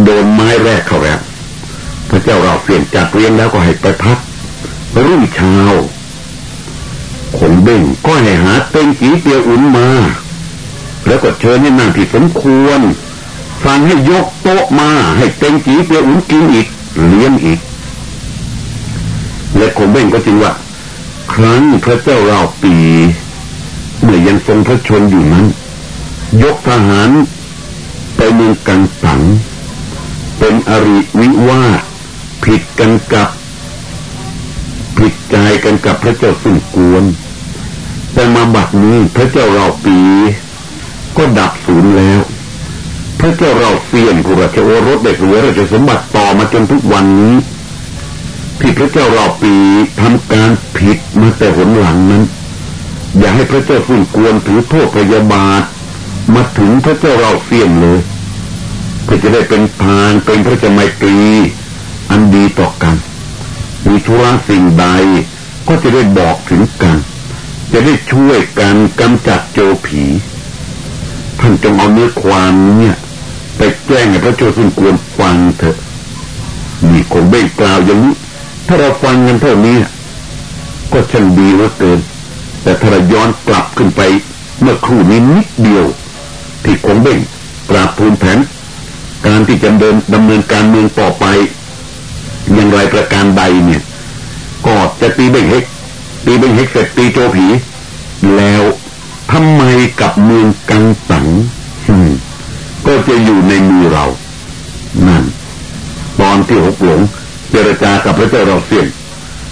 โดนไม้แรกเขาแล้วพระเจ้าเราเปลี่ยนจากเรียนแล้วก็ให้ไปพักรุ่งเช้าขงเบ่งก็ให้หาเต็งจีเตียวอุ่นมา แล้วก็เชิญให้นั่งที่สมควร ฟังให้ยกโต๊ะมา ให้เต็งจีเปียอุ่นกินอีกเลี้ยงอีก และคงเบ่งก็จริงว่า ครั้งพระเจ้าเราปี เมื่อยังทรงพระชนอยู่นั้น ยกทหารไปเมืองกังสัง เป็นอริวิวาสผิดกันกับ ผิดใจกันกับพระเจ้าสุนกวน แต่มาบัดนี้พระเจ้าเราปี ก็ดับศูนย์แล้ว พระเจ้าเราเสียนกุราชโอรสได้เหลือราชสมบัติต่อมาจนทุกวันนี้ ที่พระเจ้าเราปีทำการผิดมาแต่หนหลังนั้น อย่าให้พระเจ้าฝุ่นกวนถือโทษพยาบาทมาถึงพระเจ้าเราเสียนเลยเพื่อจะได้เป็นทางเป็นพระเจ้าไมตรีอันดีต่อกันมีธุระสิ่งใดก็จะได้บอกถึงกัน จะได้ช่วยกันกำจัดโจผีท่านจงเอาเนื้อความเนี่ยไปแจ้งให้พระเจ้าสุนควรฟังเถอะมีคงเบ่งกล่าวอย่างนี้ ถ้าเราฟังกันเท่านี้ก็ช่างดีเหลือเกิน แต่ถ้าเราย้อนกลับขึ้นไปเมื่อครู่นี้นิดเดียว ที่คงเบ่งกราบทูลแผน การที่จะเดินดำเนินการเมืองต่อไป อย่างไรประการใดเนี่ย ก็จะตีเบ่งเฮกตีเบ่งเฮกเสร็จตีโจผี แล้วทำไมกับเมืองกังสังก็จะอยู่ในมือเรา นั่น ตอนที่หกหลง เจรจากับพระเจ้าเราเสียน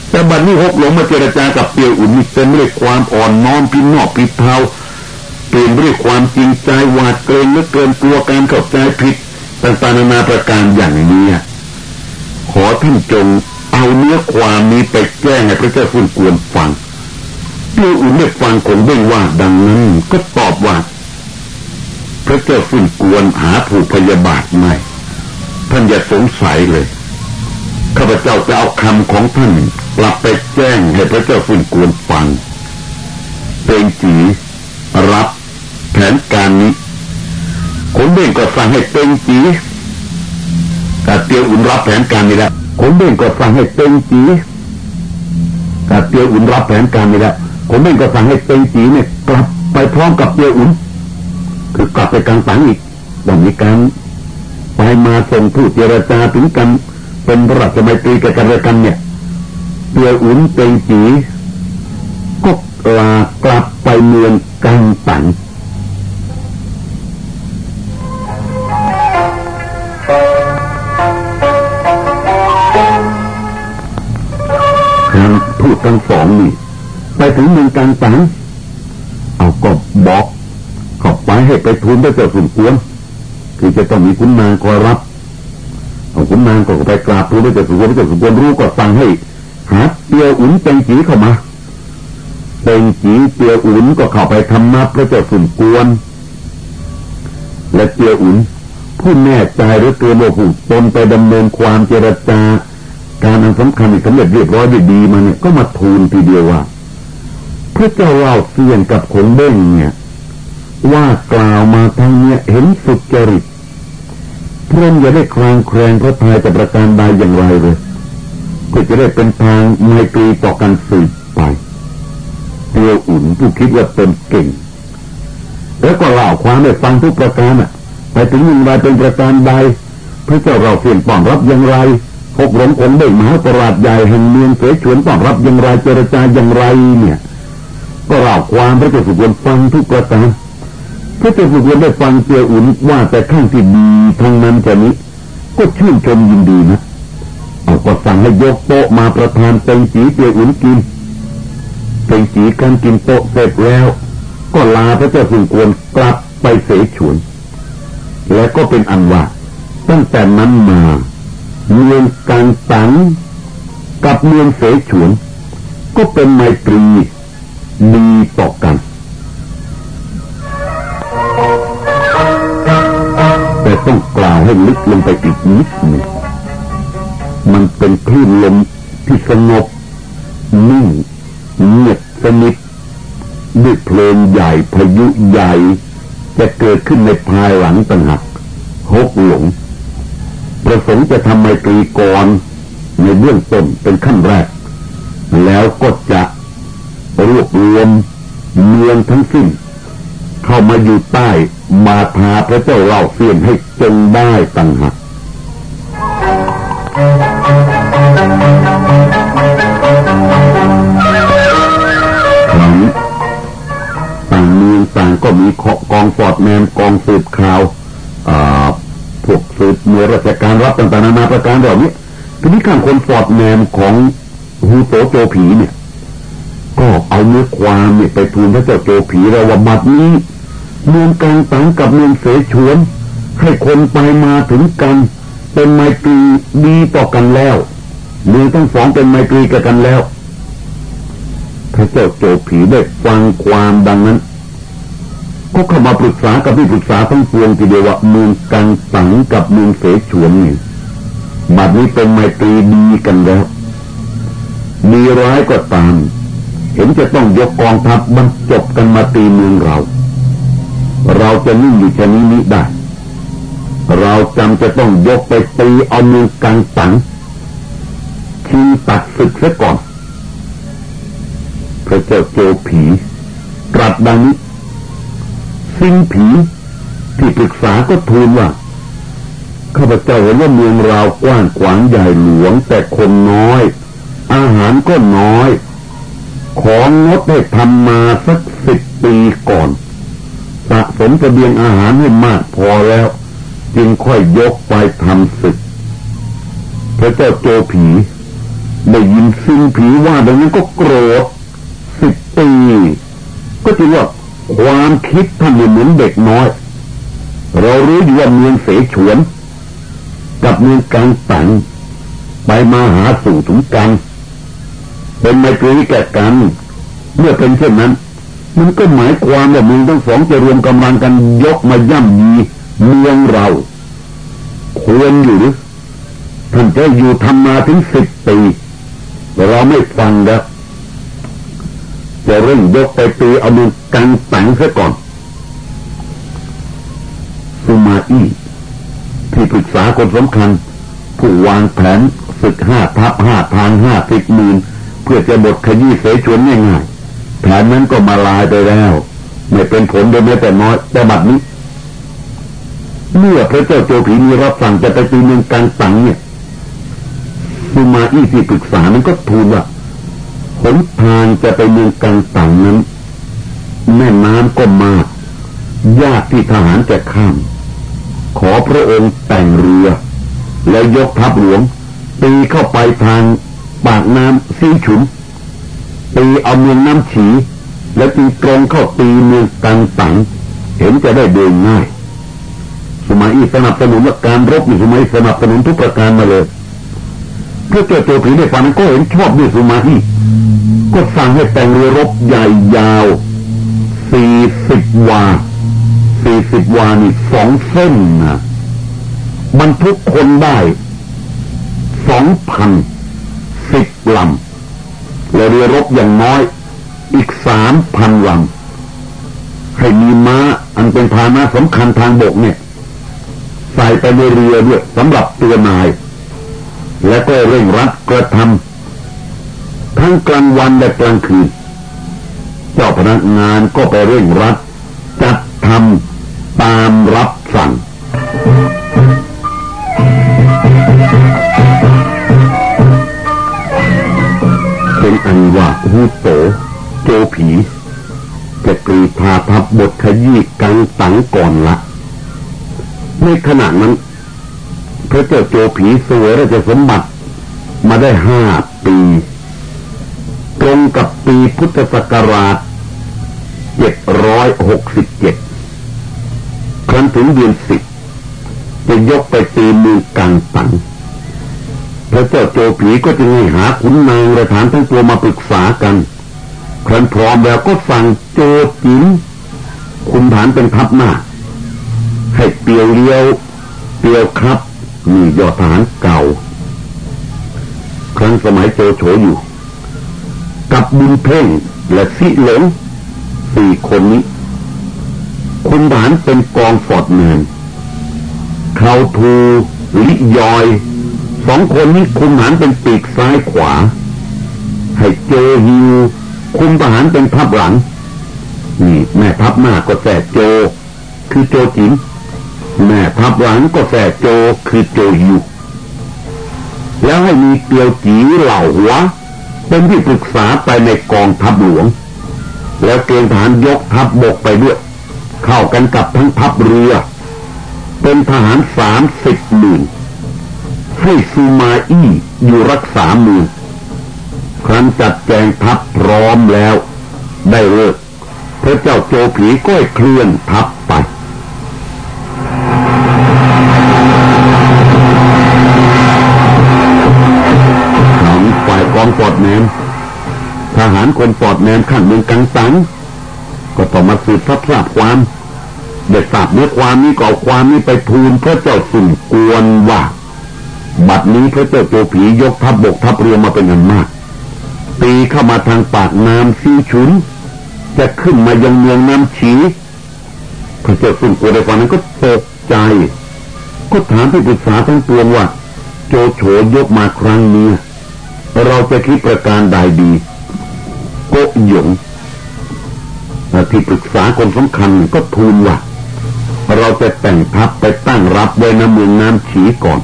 แต่บัดนี้หกหลงมาเจรจากับเปียวอุ่นมีเต็มด้วยความอ่อนน้อมพินนอกพิเทาเปลี่ยนด้วยความจริงใจหวาดเกรงและเกินกลัวการเข้าใจผิดต่างๆนานาประการอย่างนี้ขอท่านจงเอาเนื้อความนี้ไปแจ้งให้พระเจ้าฟุ่นกวนฟังเมื่ออุ่นได้ฟังคงเบ่งว่าดังนั้นก็ตอบว่า พระเจ้าฟุ่นกวนหาผูกพยาบาทไม่ท่านอย่าสงสัยเลย ข้าพเจ้าจะเอาคำของท่านกลับไปแจ้งให้พระเจ้าฟุ่นกวนฟังเป็นจีรับแผนการนี้คนเบ่งก็สั่งให้เป็นจีกาเตียวอุ่นรับแผนการนี้แล้วคนเบ่งก็สั่งให้เป็นจีกาเตียวอุ่นรับแผนการนี้แล้วคนเบ่งก็สั่งให้เป็นจีเนี่ยกลับไปพร้อมกับเตียวอุ่นคือกลับไปกลางตังอีกวันนี้การไปมาส่งผู้เจรจาถึงกัน เป็นรัชมัยตรีกันกันเนี่ยเตียวอุ่นเป็นจีก็ลากลับไปเมืองกังตันครั้งพูดทั้งสองนี่ไปถึงเมืองกังตันเอาก็บอกขอบไปให้ไปทูลพระเจ้าสุนทรคือจะต้องมีคุณนางคอยรับ เอาคุณนางก็ไปกราบทูลพระเจ้าสุนทรพระเจ้าสุนทรรู้ก็สั่งให้หาเตียวอุ่นเจงจีเข้ามาเป็นจีเตียวอุ่นก็เข้าไปทำนับพระเจ้าฝุ่นกวน และเตียวอุ่นผู้แน่ใจหรือเตือนว่าผู้ตนไปดำเนินความเจรจาการอันสำคัญอีกสำเร็จเรียบร้อยดีมาเนี่ยก็มาทูลทีเดียวว่าพระเจ้าเล่าเสียนกับขงเบ้งเนี่ยว่ากล่าวมาทางเนี่ยเห็นสุจริต เพื่อนจะได้คลางแคลงพระทัยแต่ประการใดอย่างไรเลยก็จะได้เป็นทางไมตรีต่อกันสืบไปเตียวอุ่นผู้คิดว่าตนเก่ง แล้วก็เล่าความให้ฟังทุกประการอะไปถึงยังไรเป็นประการใดพระเจ้าเราเสียงป้อนรับอย่างไรพกหลงองค์ได้มหาปราชใหญ่แห่งเมืองเสฉวนป้อนรับอย่างไรเจรจาอย่างไรเนี่ย ก็เล่าความพระเจ้าสุวรรณฟังทุกประการ พระเจ้าสุวรรณได้ฟังเตียวอุ่นว่าแต่ข้างที่ดีทางนั้นจะนี้ ก็ชื่นชมยินดีนะเอาก็สั่งให้ยกโต๊ะมาประทานเป็นสีเตียวอุ่นกินเป็นสีการกินโต๊ะเสร็จแล้ว ก็ลาพระเจ้าสุนกวนกลับไปเสฉวน และก็เป็นอันว่าตั้งแต่นั้นมาเมืองการตังกับเมืองเสฉวน ก็เป็นไมตรีมีต่อกัน ต้องกล่าวให้ลึกลงไปอีกนิดหนึ่งมันเป็นคลื่นลมที่สงบนิ่งเงียบสนิทด้วยเพลงใหญ่พายุใหญ่ จะเกิดขึ้นในภายหลังต่างหากหกหลง ประสงค์จะทำไมตรีกรในเบื้องต้นเป็นขั้นแรก แล้วก็จะรวบรวมเมืองทั้งสิ้น เข้ามาอยู่ใต้ มาทาพระเจ้าเล่าเสียนให้จงได้ต่างหากต่างก็มีกองฟอดแมนกองสืบข่าวพวกสืบหน่วยราชการรับต่างๆนานาประการเหล่านี้ทีนี้ข้างคนฟอดแมนของฮูโตโจผีเนี่ย ก็เอาเนื้อความเนี่ยไปทูลพระเจ้าโจผีเราว่าบัดนี้ เมืองกลางตังกับเมืองเสฉวน ให้คนไปมาถึงกัน เป็นไมตรีดีต่อกันแล้วเมืองทั้งสองเป็นไมตรีกันกันแล้วพระเจ้าโจผีได้ฟังความดังนั้น ก็เข้ามาปรึกษากับที่ปรึกษาทั้งปวงทีเดียวว่าเมืองกังสังกับเมืองเสฉวนนี่บัดนี้เป็นไมตรีดีกันแล้ว มีร้ายก็ตาม เห็นจะต้องยกกองทัพบรรจบกันมาตีเมืองเรา เราจะนิ่งอยู่ชนี้นี้ได้ เราจำจะต้องยกไปตีเอาเมืองกังสังชิงตัดศึกซะก่อน พระเจ้าโจผีตรัสดังนี้สิงผีที่ปรึกษาก็ทูลว่าข้าพเจ้าเห็นว่าเมืองเรากว้างขวางใหญ่หลวงแต่คนน้อย อาหารก็น้อย ของงดให้ทำมาสักสิบปีก่อน สะสมกระเบียงอาหารให้มากพอแล้ว จึงค่อยยกไปทำศึก พระเจ้าโจผีได้ยินซิงผีว่าดังนั้นก็โกรธสิบปี ก็จึงว่าความคิดท่านเหมือนเด็กน้อย เรารู้อยู่ว่าเมืองเสฉวน กับเมืองกลางตังไปมาหาสู่ถึงกัน เป็นไมตรีแก่กัน เมื่อเป็นเช่นนั้น มันก็หมายความว่ามืองทั้งสองจะรวมกำลังกันยกมาย่ำยีเมืองเรา ควรอยู่หรือท่านจะอยู่ทำมาถึงสิบปีเราไม่ฟังแล้วจะเร่งยกไปตีเอามือกันตังซะก่อนสุมาอี้ที่ปรึกษาคนสำคัญ ผู้วางแผนศึกห้าทับห้าทางห้าสิบหมื่นเพื่อจะบดขยี้เสฉวนง่ายๆ แผนนั้นก็มาลายไปแล้ว ไม่เป็นผลโดยแม้แต่น้อย แต่บัดนี้ เมื่อพระเจ้าโจผีมีรับสั่งจะไปตีเมืองกันตังเนี่ยสุมาอี้ที่ปรึกษานั้นก็ทูลว่าหนทางจะไปเมืองกังตังนั้น แม่น้ำก็มากยากที่ทหารจะข้าม ขอพระองค์แต่งเรือ แล้วยกทัพหลวงตีเข้าไปทางปากน้ำซีฉุน ตีเอาเมืองน้ำฉีแล้วตีตรงเข้าตีเมืองกังตัง เห็นจะได้เดินง่าย สมัยอีสนับสนุนการรบอยู่สมัยสนับสนุนทุกประการมาเลยเพื่อเกิดตัวผีในฝันก็เห็นชอบด้วยสมาธิก็สั่งให้แต่งเรือรบใหญ่ยาวสี่สิบวาสี่สิบวานี่สองเส้นนะบรรทุกคนได้สองพันสิบลำ และเรือรบอย่างน้อย อีกสามพันลำให้มีม้าอันเป็นพาหนะสำคัญทางบกเนี่ย ใส่ไปในเรือด้วยสำหรับตัวนาย และก็เร่งรัดกระทำทั้งกลางวันและกลางคืน เจ้าพนักงานก็ไปเร่งรัด จัดทำตามรับสั่ง อันว่าฮูโตโจผีจะกรีพาทับบทขยี้กังตังก่อนละในขณะนั้น พระเจ้าโจผีสวยราชสมบัติมาได้ห้าปี ตรงกับปีพุทธศักราช767ครั้นถึงเดือนสิบจะยกไปตีมือกังตัง พระเจ้าโจผีก็จึงให้หาขุนนางระฐานทั้งตัวมาปรึกษากัน ครั้นพร้อมแล้วก็สั่งโจจินคุณฐานเป็นทัพหน้า ให้เปียวเลี้ยวเปียวครับ มียอดฐานเก่า ครั้งสมัยโจโฉอยู่ กับบุญเพ่งและสิหลงสี่คนนี้คุณฐานเป็นกองฟอดแมนเขาทูลิยอย สองคนนี้คุมฐานเป็นปีกซ้ายขวา ให้โจฮิว คุมทหารเป็นทัพหลัง นี่ แม่ทัพหน้าก็แสโจ คือโจจิงแม่ทัพหลังก็แสโจคือโจฮิว แล้วให้มีเตียวจีเหล่าหัว เป็นที่ปรึกษาไปในกองทัพหลวง แล้วเกณฑ์ทหารยกทัพบบกไปด้วย เข้ากันกับทั้งทัพเรือ เป็นทหารสามสิบหมื่น ให้ซูมาอี้อยู่รักษาเมืองครั้นจัดแจงทัพพร้อมแล้ว ได้เลิกพระเจ้าโจผีก็เคลื่อนทัพไปองปอดแนมทหารคนปอดแนมขั้นเมืองกังสังก็ต้องมาสืบทราบทราบความเด็ดทราบเนื้อความนี้ก็ความนี้ไปทูลพระเจ้าสุ่มกวนว่า บัดนี้พระเจ้าโจผียกทัพบบกทัพเรือมาเป็นอันมาก ตีเข้ามาทางปากน้ำซีชุน จะขึ้นมายังเมืองน้ำฉีพระเจ้าสุ่มกวในฟังนั้นก็ตกใจ ก็ถามที่ปรึกษาทั้งปวงว่า โจโฉยกมาครั้งนี้ เราจะคิดประการใดดีโกหยงที่ปรึกษาคนสำคัญก็ทูลว่า เราจะแต่งทัพไปตั้งรับไว้ในเมืองน้ำฉีก่อน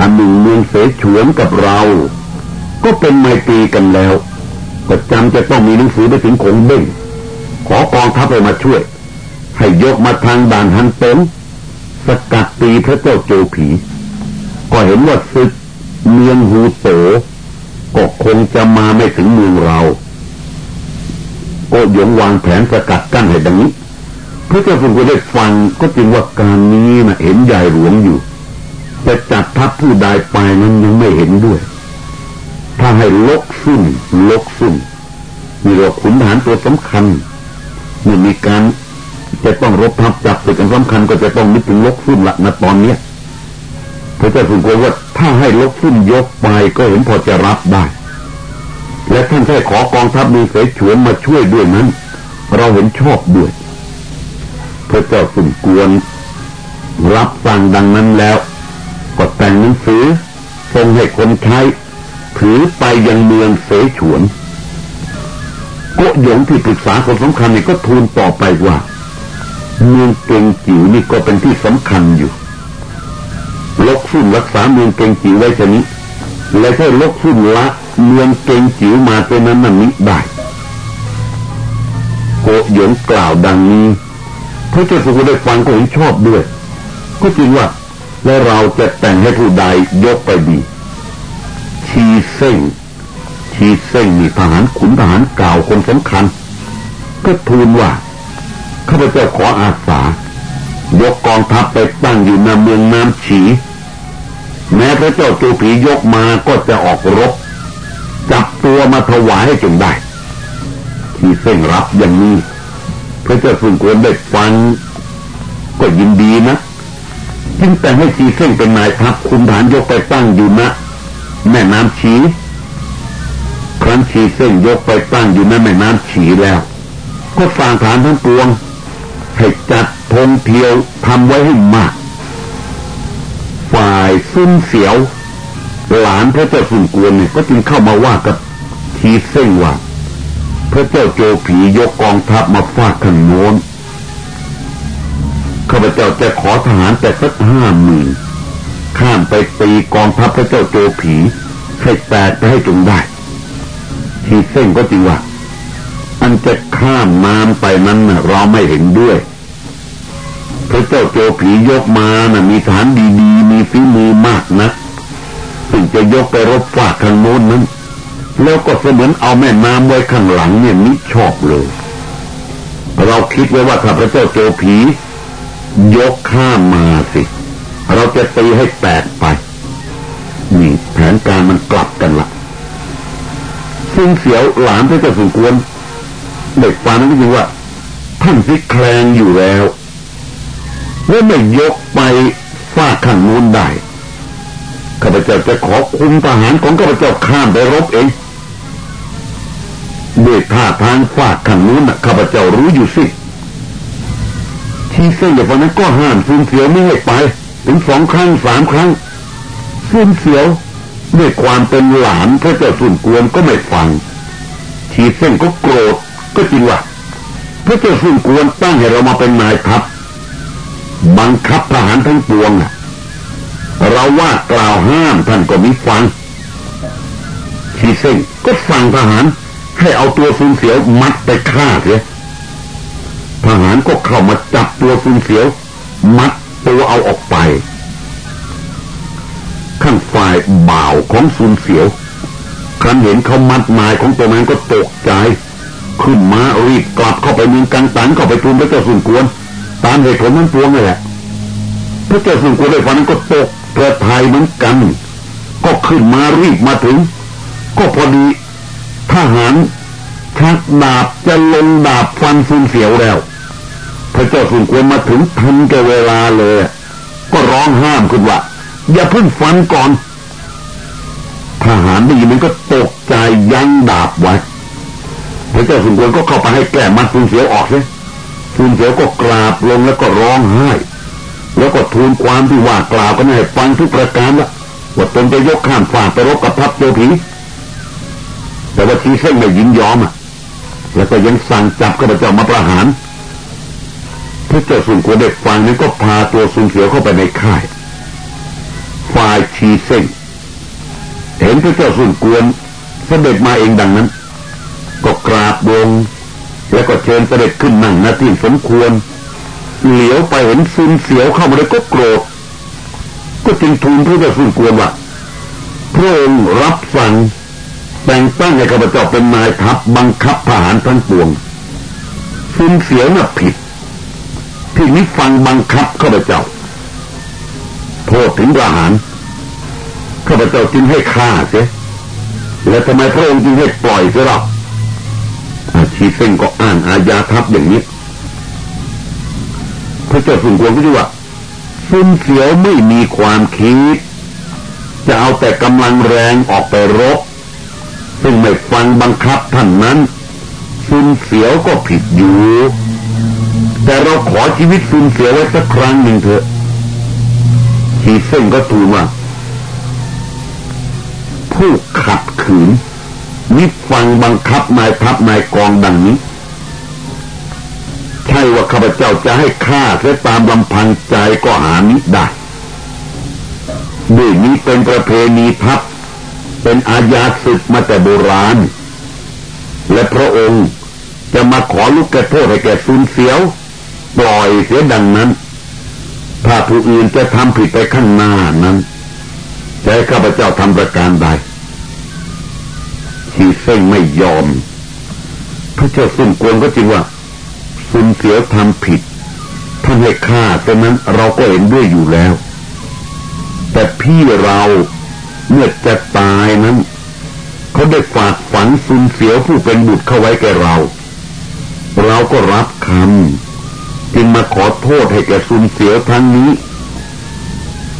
อันหนึ่งเมืองเสฉวนกับเรา ก็เป็นไมตรีกันแล้ว ก็จำจะต้องมีหนังสือไปถึงคงเบ้งขอกองทัพไปมาช่วย ให้ยกมาทางด่านฮันเต็นสกัดตีพระเจ้าโจผี ก็เห็นว่าศึกเมืองฮูโตก็คงจะมาไม่ถึงเมืองเรากหยงวางแผนสกัดกั้นให้ดังนี้พระเจ้าสุกุได้ฟังก็จึงว่าการนี้นะเห็นใหญ่หลวงอยู่ แต่จัดทัพผู้ใดไปนั้นยังไม่เห็นด้วย ถ้าให้ลกซุ่มลกซุ่มมีเราขุนฐานตัวสำคัญเมื่อมีการจะต้องรบทับจับตึกกันสำคัญก็จะต้องนึกถึงลกซุ่มละนะตอนเนี้ยพระเจ้าสุกุว่าถ้าให้ลกซุ่มยกไปก็เห็นพอจะรับได้ และท่านแค่ขอกองทัพมีเสฉวนมาช่วยด้วยนั้น เราเห็นชอบด้วยพระเจ้าสุนกวนรับสั่งดังนั้นแล้ว ก็แต่งหนังสือทรงให้คนใช้ถือไปยังเมืองเสฉวนโกหยงที่ปรึกษาคนสำคัญนี่ก็ทูลต่อไปว่า เมืองเกงจิ๋วนี่ก็เป็นที่สำคัญอยู่ ลกซุ่มรักษาเมืองเกงจิ๋วไว้ชนิดและถ้าลกซุ่มละเมืองเกงจิ๋วมาเป็นนั้นนั่นนี้ได้โกหยงกล่าวดังนี้พระเจ้าสุโได้ฟังก็เห็นชอบด้วย ก็จริงว่า และเราจะแต่งให้ผู้ใดยกไปดี ชีเส้งชีเส้งมีทหารขุนทหารเก่าคนสำคัญ ก็ทูลว่าข้าพเจ้าขออาสายกกองทัพไปตั้งอยู่ในเมืองน้ำฉี แม้พระเจ้าจูผียกมาก็จะออกรบ จับตัวมาถวายให้จงได้ชีเส้งรับอย่างนี้ พระเจ้าสุนกวนได้ฟังก็ยินดีนะ จึงแต่งให้ชีเส้งเป็นนายทัพคุมฐานยกไปตั้งอยู่นะแม่น้ำฉีครั้นชีเส้งยกไปตั้งอยู่นแม่น้ำฉีแล้ว ก็ฝางฐานทั้งปวงให้จัดธงเทียวทำไว้ให้มาก ฝ่ายซุ่มเสียว หลานพระเจ้าสุนกวนเนี่ยก็จึงเข้ามาว่ากับชีเส้งว่าพระเจ้าโจผียกกองทัพมาฟาดขันโน้น ข้าพเจ้าจะขอทหารแต่สักห้าหมื่นข้ามไปตีกองทัพพระเจ้าโจผีให้แตกไปให้จงได้ ทีเส้นก็จริงว่า อันจะข้ามน้ำไปนั้นเราไม่เห็นด้วย พระเจ้าโจผียกมานะ่ะมีฐานดีๆ มีฝีมือมากนะซึ่งจะยกไปรบฟาดขันโน้นนั้น แล้วก็เสมือนเอาแม่น้ำไว้ข้างหลังเนี่ยนิชอบเลย เราคิดไว้ว่าถ้าพระเจ้าโจผี ยกข้ามมาสิ เราจะตีให้แตกไป นี่แผนการมันกลับกันละซึ่งเสียวหลานพระเจ้าสุกวนเด็กฟังก็คือว่า ท่านซิแคลงอยู่แล้วว่าไม่ยกไปฟาดข้างนู้นได้ข้าพเจ้าจะขอคุมทหารของข้าพเจ้าข้ามไปรบเองด้วยท่าทางฟาดขันนู้นข้าพเจ้ารู้อยู่สิ ที่เส้นอย่างนั้นก็ห้ามซุนเสียวไม่ให้ไป ถึงสองครั้งสามครั้งซุนเสียวด้วยความเป็นหลานพระเจ้าสุนกวนก็ไม่ฟัง ทีเส้นก็โกรธก็จริงว่าพระเจ้าสุนกวนตั้งให้เรามาเป็นนายทัพบังคับทหารทั้งปวงเราว่ากล่าวห้ามท่านก็มิฟัง ทีเส้นก็ฟังทหารให้เอาตัวซุนเสียวมัดไปฆ่าเสีย ทหารก็เข้ามาจับตัวซุนเสียว มัดตัวเอาออกไป ข้างฝ่ายบ่าวของซุนเสียว ครั้นเห็นเขามัดนายของตัวนั้นก็ตกใจ ขึ้นมารีบกลับเข้าไปเมืองกังตันเข้าไปทูลพระเจ้าสุนกวน ตามเหตุผลนั้นพวงนี่แหละพระเจ้าสุนกวนได้ฟังนั้นก็ตกกระทายเหมือนกัน ก็ขึ้นมารีบมาถึง ก็พอดีทหารชักดาบจะลงดาบฟันซุนเสียวแล้ว พระเจ้าสุนควรมาถึงทันแกเวลาเลย ก็ร้องห้ามขึ้นว่า อย่าเพิ่งฟันก่อน ทหารได้ยินมันก็ตกใจยั้งดาบไว้พระเจ้าสุนควรก็เข้าไปให้แก้มัดซุนเสียวออกเลยซุนเสียวก็กราบลงแล้วก็ร้องไห้ แล้วก็ทูลความที่ว่ากล่าวกันให้ฟังทุกประการละว่าตนจะยกข้ามฝ่าไปรบกับทัพโจผีแต่ว่าชีเส้นไม่ยินยอมอะแล้วก็ยังสั่งจับข้าพเจ้ามาประหาร พระเจ้าสุนขวเด็กฟังนั้นก็พาตัวสุนเสียวเข้าไปในค่ายฝ่ายชีเส้นเห็นพระเจ้าสุนกวนเสด็จมาเองดังนั้น ก็กราบลงแล้วก็เชิญเสด็จขึ้นนั่งนาที่สมควร เหลียวไปเห็นซุนเสียวเข้ามาเลยก็โกรธ ก็จึงทูลพระเจ้าสุนกวนว่าพระองค์รับสั่งแต่งตั้งให้ข้าพเจ้าเป็นนายทัพบังคับทหารทั้งปวงซุนเสียวน่ะผิด ที่นิฟังบังคับข้าพเจ้า โทษถึงประหารข้าพเจ้าจึงให้ฆ่าเสียแล้วทำไมพระองค์จึงให้ปล่อยเสียหรออาชีเส้นก็อ่านอาญาทับอย่างนี้ พระเจ้าสุนทรก็จะว่าซุนเสียวไม่มีความคิด จะเอาแต่กำลังแรงออกไปรบ ซึ่งไม่ฟังบังคับท่านนั้นซุนเสียวก็ผิดอยู่ แต่เราขอชีวิตซุนเสียวไว้สักครั้งหนึ่งเถอะชีเส้นก็ทูลว่า ผู้ขัดขืนนิฟังบังคับนายทัพนายกองดังนี้ ใช่ว่าข้าพเจ้าจะให้ฆ่าเสียตามลำพังใจก็หามิได้ด้วยนี้เป็นประเพณีทัพ เป็นอาญาศึกมาแต่โบราณ และพระองค์จะมาขอลูกแก่โทษให้แก่ซุนเสียว ปล่อยเสียดังนั้น ถ้าผู้อื่นจะทำผิดไปข้างหน้านั้นจะให้ข้าพเจ้าทำประการใดชีเส้งไม่ยอม พระเจ้าสุนกวนก็จริงว่าสุนเสียทำผิดท่านให้ฆ่าแต่นั้นเราก็เห็นด้วยอยู่แล้ว แต่พี่เราเมื่อจะตายนั้นเขาได้ฝากฝังสุนเสียวผู้เป็นบุตรเข้าไว้แก่เรา เราก็รับคำ จึงมาขอโทษให้แก่สุนเสียทั้งนี้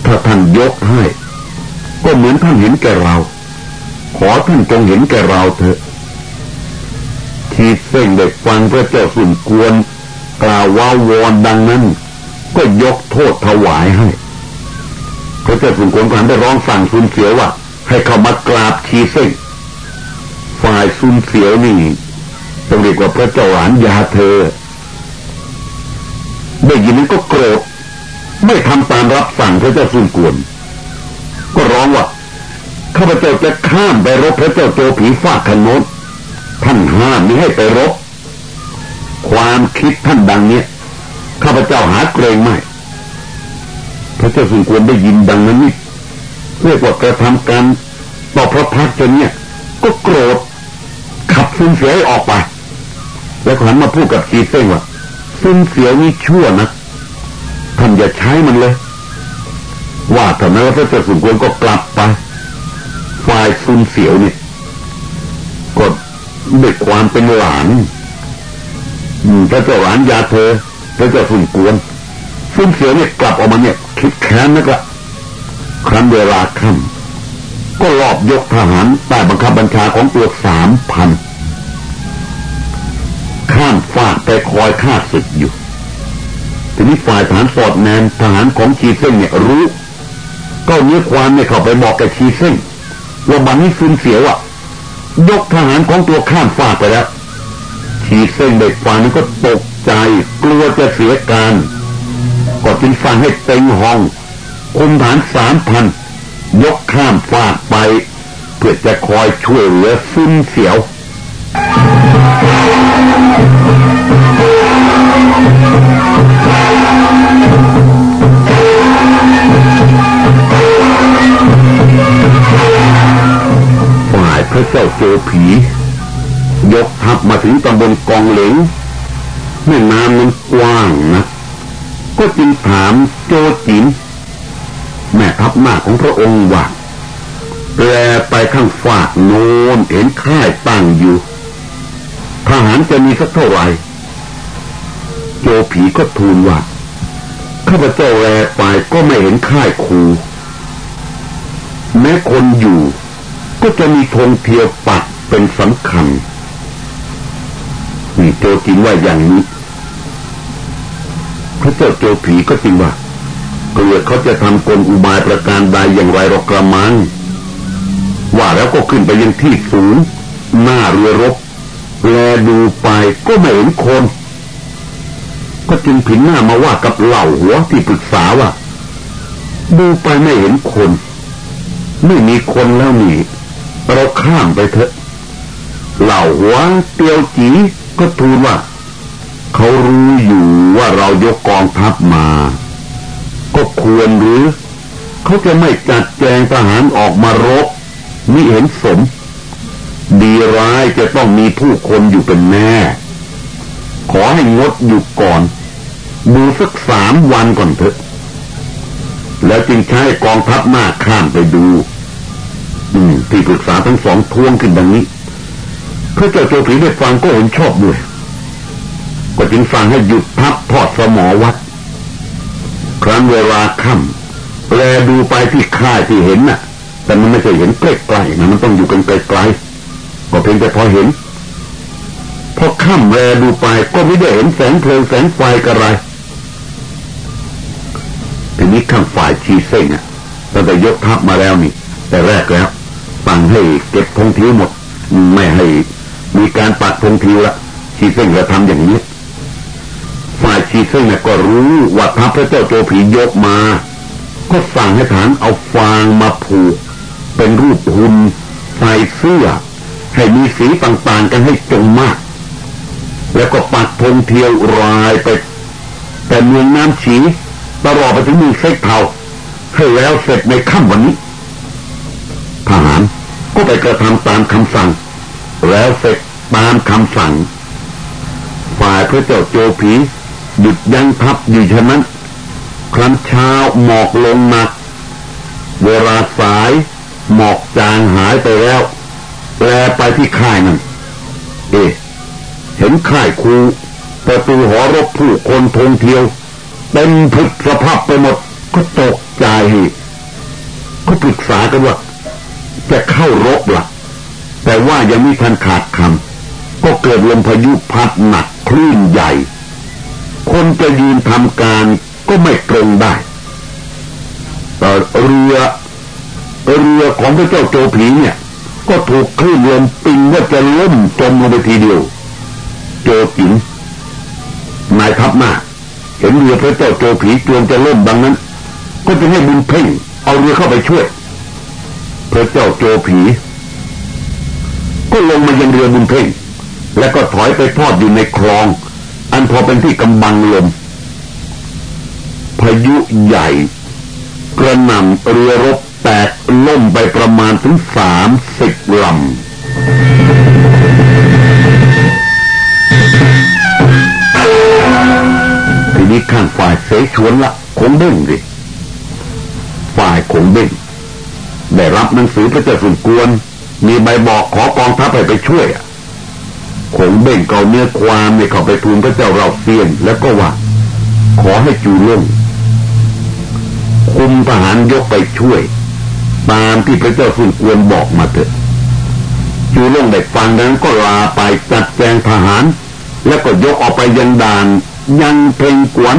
ถ้าท่านยกให้ ก็เหมือนท่านเห็นแก่เรา ขอท่านจงเห็นแก่เราเถอะ ทีเส้นเด็กฟังพระเจ้าสุนกวนกล่าวว่าวอนดังนั้น ก็ยกโทษถวายให้ พระเจ้าสุนกวนก็หันไปร้องสั่งซุนเสียวว่า ให้เขามากราบทีเส้นฝ่ายซุนเสียวนี่ต้องเรียกว่าพระเจ้าหลานยาเธอ ได้ยินนั้นก็โกรธไม่ทำตามรับสั่งพระเจ้าสุนกวน ก็ร้องว่าข้าพเจ้าจะข้ามไปรบพระเจ้าโจผีฟาดขนนท่านห้ามไม่ให้ไปรบ ความคิดท่านดังเนี้ยข้าพเจ้าหาเกรงไม่ พระเจ้าสมควรได้ยินดังนั้นนี่เรียกว่ากระทำการต่อพระพักตร์เนี่ยก็โกรธขับซุนเสียออกไป แล้วหันมาพูดกับจีเซ้งว่า ซุนเสียนี่ชั่วนะท่านอย่าใช้มันเลย ว่าแต่นั้นพระเจ้าสมควรก็กลับไปฝ่ายซุนเสียวเนี่ยก็ด้วยความเป็นหลานพระเจ้าหลานยาเธอพระเจ้าสุนกวนซุนเสียวเนี่ยกลับออกมาเนี่ยคิดแค้นนักละครั้นเวลาค่ำก็รอบยกทหารใต้บังคับบัญชาของตัวสามพัน ไปคอยฆ่าศึกอยู่ ทีนี้ฝ่ายฐานสอดแนมทหารของชีเซ้งเนี่ยรู้ ก็เนื้อความเนี่ยเขาไปบอกกับชีเซ้งว่าบันนี้ซุนเสียวอะ ยกทหารของตัวข้ามฟากไปแล้วทีเส้นเด็กฟังนั้นก็ตกใจกลัวจะเสียการก็จึงฟังให้เต็งห้องคุมฐานสามพันยกข้ามฟากไป เพื่อจะคอยช่วยเหลือซุนเสียว พระเจ้าโจผี ยกทัพมาถึงตำบลกองเหลงแม่น้ำมันกว้างนะก็จึงถามโจจินแม่ทัพหน้าของพระองค์ว่าแปลไปข้างฝากโน้นเห็นค่ายตั้งอยู่ ทหารจะมีสักเท่าไหร่ โจผีก็ทูลว่าข้าพเจ้าแลไปก็ไม่เห็นค่ายครู แม้คนอยู่ก็จะมีธงเทียวปักเป็นสำคัญนี่โจจินว่าอย่างนี้ พระเจ้าโจผีก็จริงว่าเกลือเขาจะทำกลอุบายประการใดอย่างไรหรอกกระมัง ว่าแล้วก็ขึ้นไปยังที่สูง หน้าเรือรบแลดูไปก็ไม่เห็นคน ก็จึงผินหน้ามาว่ากับเหล่าหัวที่ปรึกษาว่าดูไปไม่เห็นคน ไม่มีคนแล้วนี่เราข้ามไปเถอะ เหล่าหัวเตียวจีก็ทูลว่า เขารู้อยู่ว่าเรายกกองทัพมา ก็ควรหรือ เขาจะไม่จัดแจงทหารออกมารบมิเห็นสม ดีร้ายจะต้องมีผู้คนอยู่เป็นแน่ ขอให้งดหยุดก่อน ดูสักสามวันก่อนเถอะ แล้วจึงใช้กองทัพหน้าข้ามไปดู อืมที่ปรึกษาทั้งสองทวงขึ้นดังนี้พระเจ้าโจผีได้ฟังก็เห็นชอบด้วย ก็จึงสั่งให้หยุดพับทอดสมอวัด ครั้นเวลาค่ำแลดูไปที่ค่ายที่เห็นน่ะ แต่มันไม่ใช่เห็นใกล้ๆนะมันต้องอยู่กันไกลๆก็เพียงแต่พอเห็นพอค่ำแลดูไปก็ไม่ได้เห็นแสงเพลิงแสงไฟกระไร ทีนี้ข้างฝ่ายชีเซ้งอะตั้งแต่ยกทัพมาแล้วนี่ แต่แรกแล้วสั่งให้เก็บธงทิวหมด ไม่ให้มีการปักธงทิวละชีเซ้งจะทำอย่างนี้ ฝ่ายชีเซ้งเนี่ยก็รู้ว่าทัพพระเจ้าโจผียกมา ก็สั่งให้ฐานเอาฟางมาผูก เป็นรูปหุ่นใส่เสื้อ ให้มีสีต่างๆกันให้จงมาก แล้วก็ปักธงเทียวรายไป แต่เมืองน้ำฉี ตลอดไปถึงมืองเซกเทาให้แล้วเสร็จในค่ำวันนี้ทหารก็ไปกระทำตามคำสั่ง แล้วเสร็จตามคำสั่ง ฝ่ายพระเจ้าโจผีหยุดยั้งทัพอยู่ฉะนั้น ครั้นเช้าหมอกลงหนักเวลาสายหมอกจางหายไปแล้ว แปลไปที่ค่ายนั่นเอ๊เห็นค่ายครูประตูหอรบผู้คนทงเที่ยว เต็มพึกสภาพไปหมดก็ตกใจก็ปรึกษากันว่าจะเข้ารบละ่ะ แต่ว่ายังไม่ทันขาดคำก็เกิดลมพายุพัดหนักคลื่นใหญ่ คนจะยืนทำการก็ไม่ตรงได้แต่เรือเรือของพระเจ้าโจผีเนี่ย ก็ถูกคลื่นลมปิงว่าจะล่มจมลงไปทีเดียว โจจิงนายทัพหน้า เห็นเรือพระเจ้าโจผีจวนจะล่มดังนั้น ก็จะให้บุญเพ่ง เอาเรือเข้าไปช่วย พระเจ้าโจผี ก็ลงมายังเรือบุญเพ่ง แล้วก็ถอยไปทอดอยู่ในคลอง อันพอเป็นที่กำบังลมพายุใหญ่ กระหน่ำเรือรบแตกล่มไปประมาณถึงสามสิบลำ นี้ข้างฝ่ายเสฉวนละคงเบ้งดิฝ่ายคงเบ้งได้รับหนังสือพระเจ้าสุนกวน มีใบบอกขอกองทัพให้ไปช่วยคงเบ่งเกาเนื้อความในเขาไปทูลพระเจ้าเราเซียน แล้วก็ว่า ขอให้จูล่งคุมทหารยกไปช่วย ตามที่พระเจ้าสุนกวนบอกมาเถอะจูล่งได้ฟังนั้นก็ลาไปจัดแจงทหาร แล้วก็ยกออกไปยังด่าน ยังเพลงกวน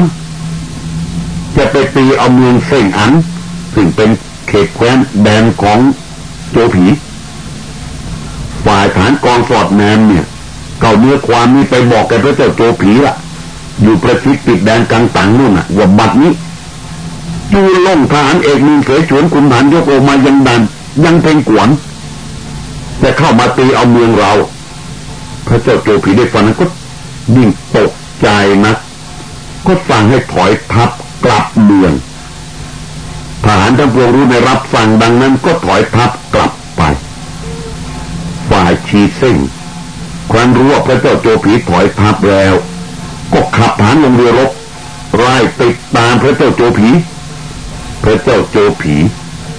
จะไปตีเอาเมืองเซิงอัน ซึ่งเป็นเขตแคว้นแดนของโจผีฝ่ายฐานกองสอดแนมเนี่ยเก่าเนื้อความนี้ไปบอกแกพระเจ้าโจผีละอยู่ประชิดติดแดนกลางต่างนู่นน่ะว่าบัดนี้จูล่งทหารเอกมีเสฉวนขุนฐานยกออกมายังดัน ยังเพลงกวนจะเข้ามาตีเอาเมืองเรา พระเจ้าโจผีได้ฟังนั้นก็ยิ่งตก ใจนะก็สั่งให้ถอยทัพกลับเมืองทหารทั้งปวงรู้ในรับสั่งดังนั้นก็ถอยทัพกลับไป ฝ่ายชีเซ้งครั้นรู้ว่าพระเจ้าโจผีถอยทัพแล้ว ก็ขับฐานลงเรือรบไล่ติดตามพระเจ้าโจผี พระเจ้าโจผี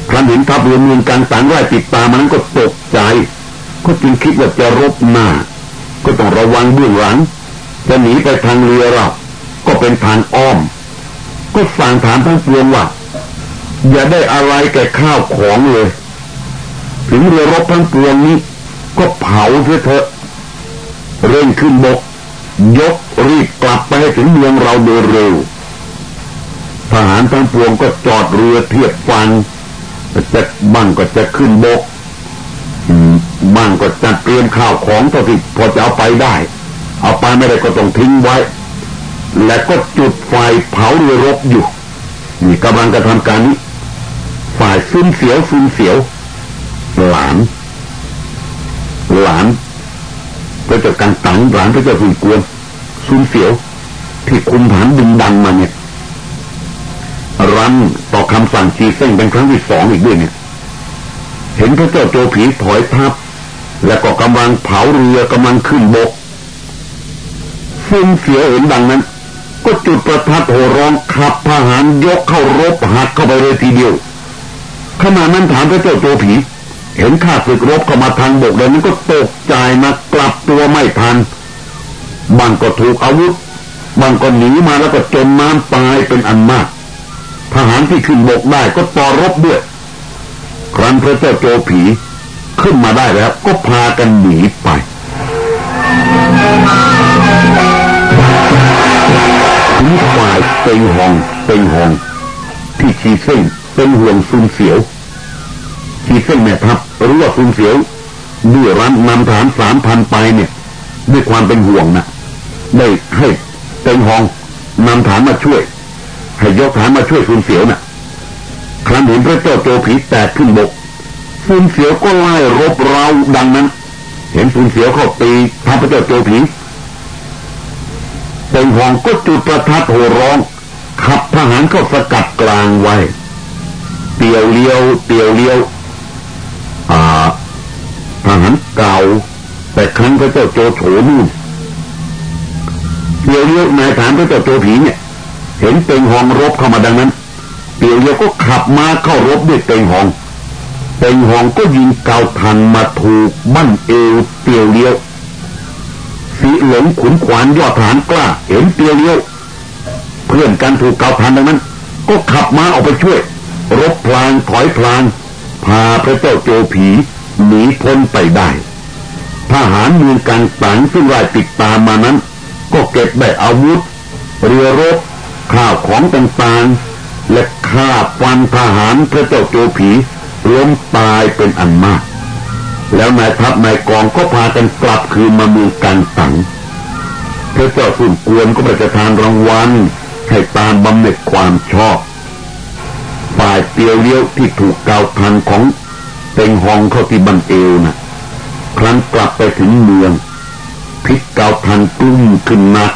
ครั้นเห็นทัพเรือเมืองกลารต่างไล่ติดตามมันก็ตกใจ ก็จึงคิดว่าจะรบหน้า ก็ต้องระวังเบื้องหลัง จะหนีไปทางเรือเราก็เป็นทางอ้อม ก็สั่งถามทั้งปวงว่า อย่าได้อะไรแก่ข้าวของเลย ถึงเรือรบทั้งปวงนี้ ก็เผาเสียเถอะเร่งขึ้นบก ยกรีบกลับไปให้ถึงเมืองเราโดยเร็ว ทหารทั้งปวงก็จอดเรือเทียบฟังจะบ้างก็จะขึ้นบกบ้างก็จัดเตรียมข้าวของเท่าที่พอจะเอาไปได้ เอาไปไม่ได้ก็ต้องทิ้งไว้ และก็จุดไฟเผาเรือรบอยู่นี่กำลังกระทำการนี้ ฝ่ายซุ่มเสียวซุ่มเสียว หลาน หลานพระเจ้าการตังหลานพระเจ้าสุนกวนซุนเสียว ที่คุมฐานดึงดันมาเนี่ยรันต่อคำสั่งชีเส้งเป็นครั้งที่สองอีกด้วยเนี่ย เห็นพระเจ้าโจผีถอยทับและก็กำลังเผาเรือกำลังขึ้นบก ซุ่มเสียเห็นดังนั้น ก็จุดประทัดโหร้องขับทหารยกเข้ารบหักเข้าไปเลยทีเดียวขณะนั้นถามพระเจ้าตัวผี เห็นข้าศึกรบเข้ามาทางบกแล้วนั้นก็ตกใจมากลับตัวไม่ทันบางก็ถูกอาวุธบางก็หนีมาแล้วก็จมน้ำตายเป็นอันมาก ทหารที่ขึ้นบกได้ก็ต่อรบด้วย ครั้นพระเจ้าโจผีขึ้นมาได้แล้วก็พากันหนีไป เต็งหองเต็งหองที่ชีเส้นเป็นห่วงซุนเสียวชีเส้นแม่ทัพรู้ว่าซุนเสียวด้วยรันนำฐานสามพันไปเนี่ย ด้วยความเป็นห่วงนะได้ให้เต็งหองนำฐานมาช่วย ให้ยกฐานมาช่วยซุนเสียวนะ่ะครั้นเห็นพระเจ้าโจผีแตกขึ้นบกซุนเสียวก็ไล่รบเราดังนั้น เห็นซุนเสียวเข้าตีทัพพระเจ้าโจผี เต็งหองก็จุดประทัดโหร้อง ขับทหารเข้าสกัดกลางไว้เตียวเลี้ยวเตียวเลี้ยวอ่าทหารเก่า แต่ครั้งพระเจ้าโจโฉนู่นเตียวเลี้ยวนายฐานพระเจ้าโจผีเนี่ย เห็นเต็งหองรบเข้ามาดังนั้นเตียวเลี้ยวก็ขับมาเข้ารบด้วยเต็งหองเต็งหองก็ยิงเกาทันมาถูกบั้นเอวเตียวเลี้ยว สีหลงขุนขวานยอดฐานกล้า เห็นเตียวเลี้ยวเพื่อนกันถูกเกาทันดังนั้น ก็ขับมาออกไปช่วย รบพลางถอยพลาง พาพระเจ้าโจผีหนีพ้นไปได้ ทหารเมืองการตังซึ่งไล่ติดตามมานั้น ก็เก็บได้อาวุธ เรือรบข้าวของต่างๆ และฆ่าฟันทหารพระเจ้าโจผีล้มตายเป็นอันมาก แล้วนายทัพนายกองก็พากันกลับคืนมาเมืองกันตังพระเจ้าสุนกวนก็ไปจะทานรางวัลให้ตามบำเหน็จความชอบฝ่ายเตียวเลี้ยวที่ถูกเกาทันของเต็งหองเข้าที่บันเอวนะครั้นกลับไปถึงเมืองพิษเกาทันกลุ้มขึ้นนัก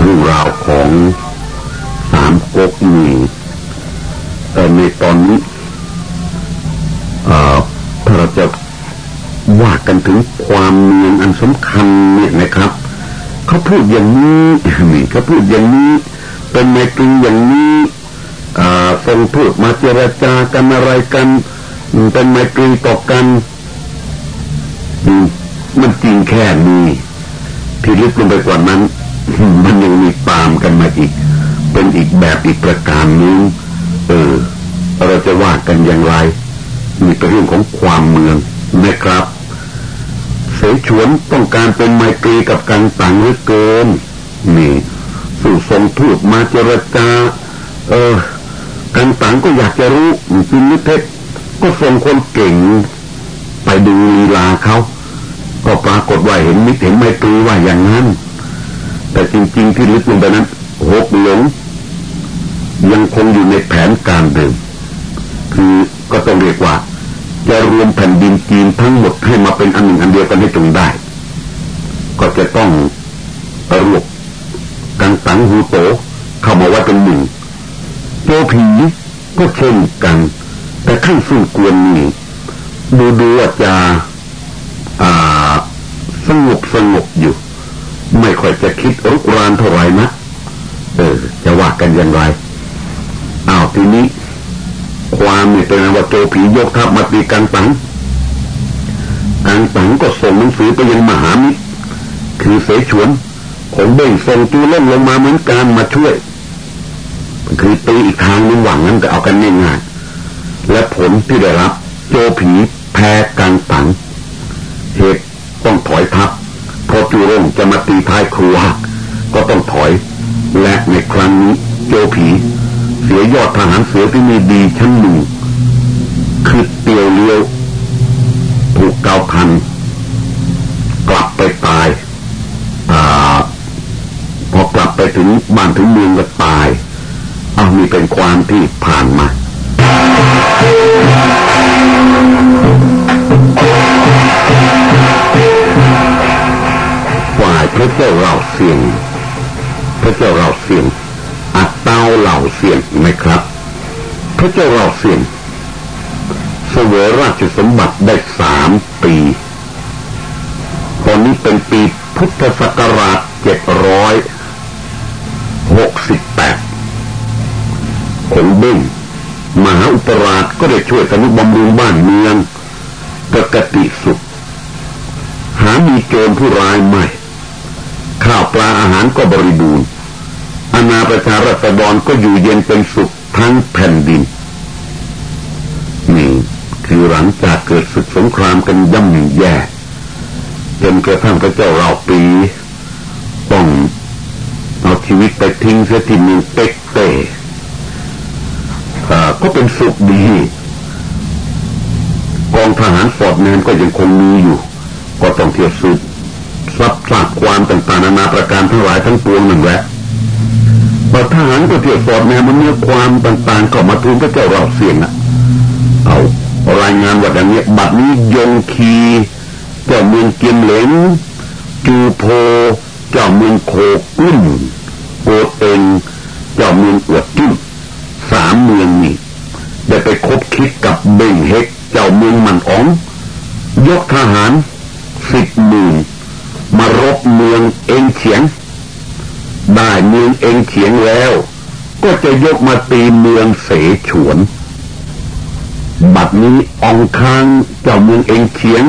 เรื่องราวของสามก๊กนี่แต่ในตอนนี้ ถ้าเราจะว่ากันถึงความเนียนอันสำคัญเนี่ยนะครับเขาพูดอย่างนี้นี่เขาพูดอย่างนี้ เป็นไมตรีอย่างนี้ส่งพูดมาเจรจากันอะไรกัน เป็นไมตรีต่อกันมันจริงแค่นี้ที่ลึกลงไปกว่านั้น มันยังมีตามกันมาอีก เป็นอีกแบบอีกประการนึงเออเราจะว่ากันอย่างไร มีเป็นเรื่องของความเมืองนะครับ เสฉวนต้องการเป็นไมตรีกับกันต่างหรือเกิน นี่สู่ทรงทูตมาเจรจา เออกันต่างก็อยากจะรู้จินนิเทศก็ส่งคนเก่ง ไปดูลีลาเขาก็ปรากฏว่าเห็นมิตรเห็นไมตรีว่าอย่างนั้น แต่จริงๆที่ลึกลงไปนั้นหกหลงยังคงอยู่ในแผนการเดิมคือก็ต้องเรียกว่า จะรวมแผ่นดินจีนทั้งหมดให้มาเป็นอันหนึ่งอันเดียวกันให้จงได้ ก็จะต้องรวบกังตังหูโตเข้ามาว่าเป็นหนึ่งโจผีก็เช่นกัน แต่ขั้นสู้กวนนี่ดูดูว่าจะสงบสงบอยู่ ไม่ค่อยจะคิดรุกรานเท่าไหร่นะเออจะว่ากันอย่างไรอ้าวทีนี้ ความนี่เป็นว่าโจผียกทัพมาตีกันตังกันตังก็ส่งหนังสือไปยังมหามิตร คือเสฉวนผมเบ่งส่งตูเล่นลงมาเหมือนกันมาช่วย คือตีอีกทางนึงหวังนั้นก็เอากันง่ายๆและผลที่ได้รับ โจผีแพ้กันตังเหตุต้องถอยทัพเพราะจูรงจะมาตีท้ายครัวก็ต้องถอย และในครั้งนี้โจผี เสียยอดทหารเสือที่มีดีชั้นหนึ่งคือเตียวเลี้ยวถูกเกาทัน กลับไปตายอพอกลับไปถึงบ้านถึงเมืองก็ตายเอามีเป็นความที่ผ่านมาฝ่ายพระเจ้าเราเสียง พระเจ้าเราเสียงาเหล่าเสียงไหมครับ พระเจ้าเราเสียงเสวยราชสมบัติได้สามปีพออนนี้เป็นปีพุทธศักราชเจ็ดร้อยหกสิบแปดขงเบ้งมหาอุปราชก็ได้ช่วยสนุบำรุงบ้านเมืองปกติสุข หามีโจรผู้ร้ายไม่ ข้าวปลาอาหารก็บริบูรณ์ อาณาประชารัษฎรก็อยู่เย็นเป็นสุขทั้งแผ่นดิน นี่คือหลังจากเกิดศึกสงครามกันย่ำแย่จนกระทั่งพระเจ้าเราปีต้องเอาชีวิตไปทิ้งเสียที่เมืองเต็กเต้ก็เป็นสุขดี กองทหารฟอดแมนก็ยังคงมีอยู่ ก็ต้องเที่ยวสืบทรัพย์ทราบความต่างๆนานาประการทั้งหลายทั้งปวงนั่นแหละ พอทหารก็เที่ยวฟอดแมนมันมีความต่างๆก็มาทูลพระเจ้าเราเสียงอะเอารายงานว่าอย่างนี้บัดนี้ยงคีเจ้าเมืองเกียมเหลงจูโพเจ้าเมืองโคกุ้นโกเต็งเจ้าเมืองอวดจุ้นสามเมืองนี่ได้ไปคบคิดกับเบ่งเฮกเจ้าเมืองมันอ๋องยกทหารสิบหมื่นมารบเมืองเองเฉียง ได้เมืองเองเฉียงแล้ว ก็จะยกมาตีเมืองเสฉวน บัดนี้องค้างเจ้าเมืองเองเฉียง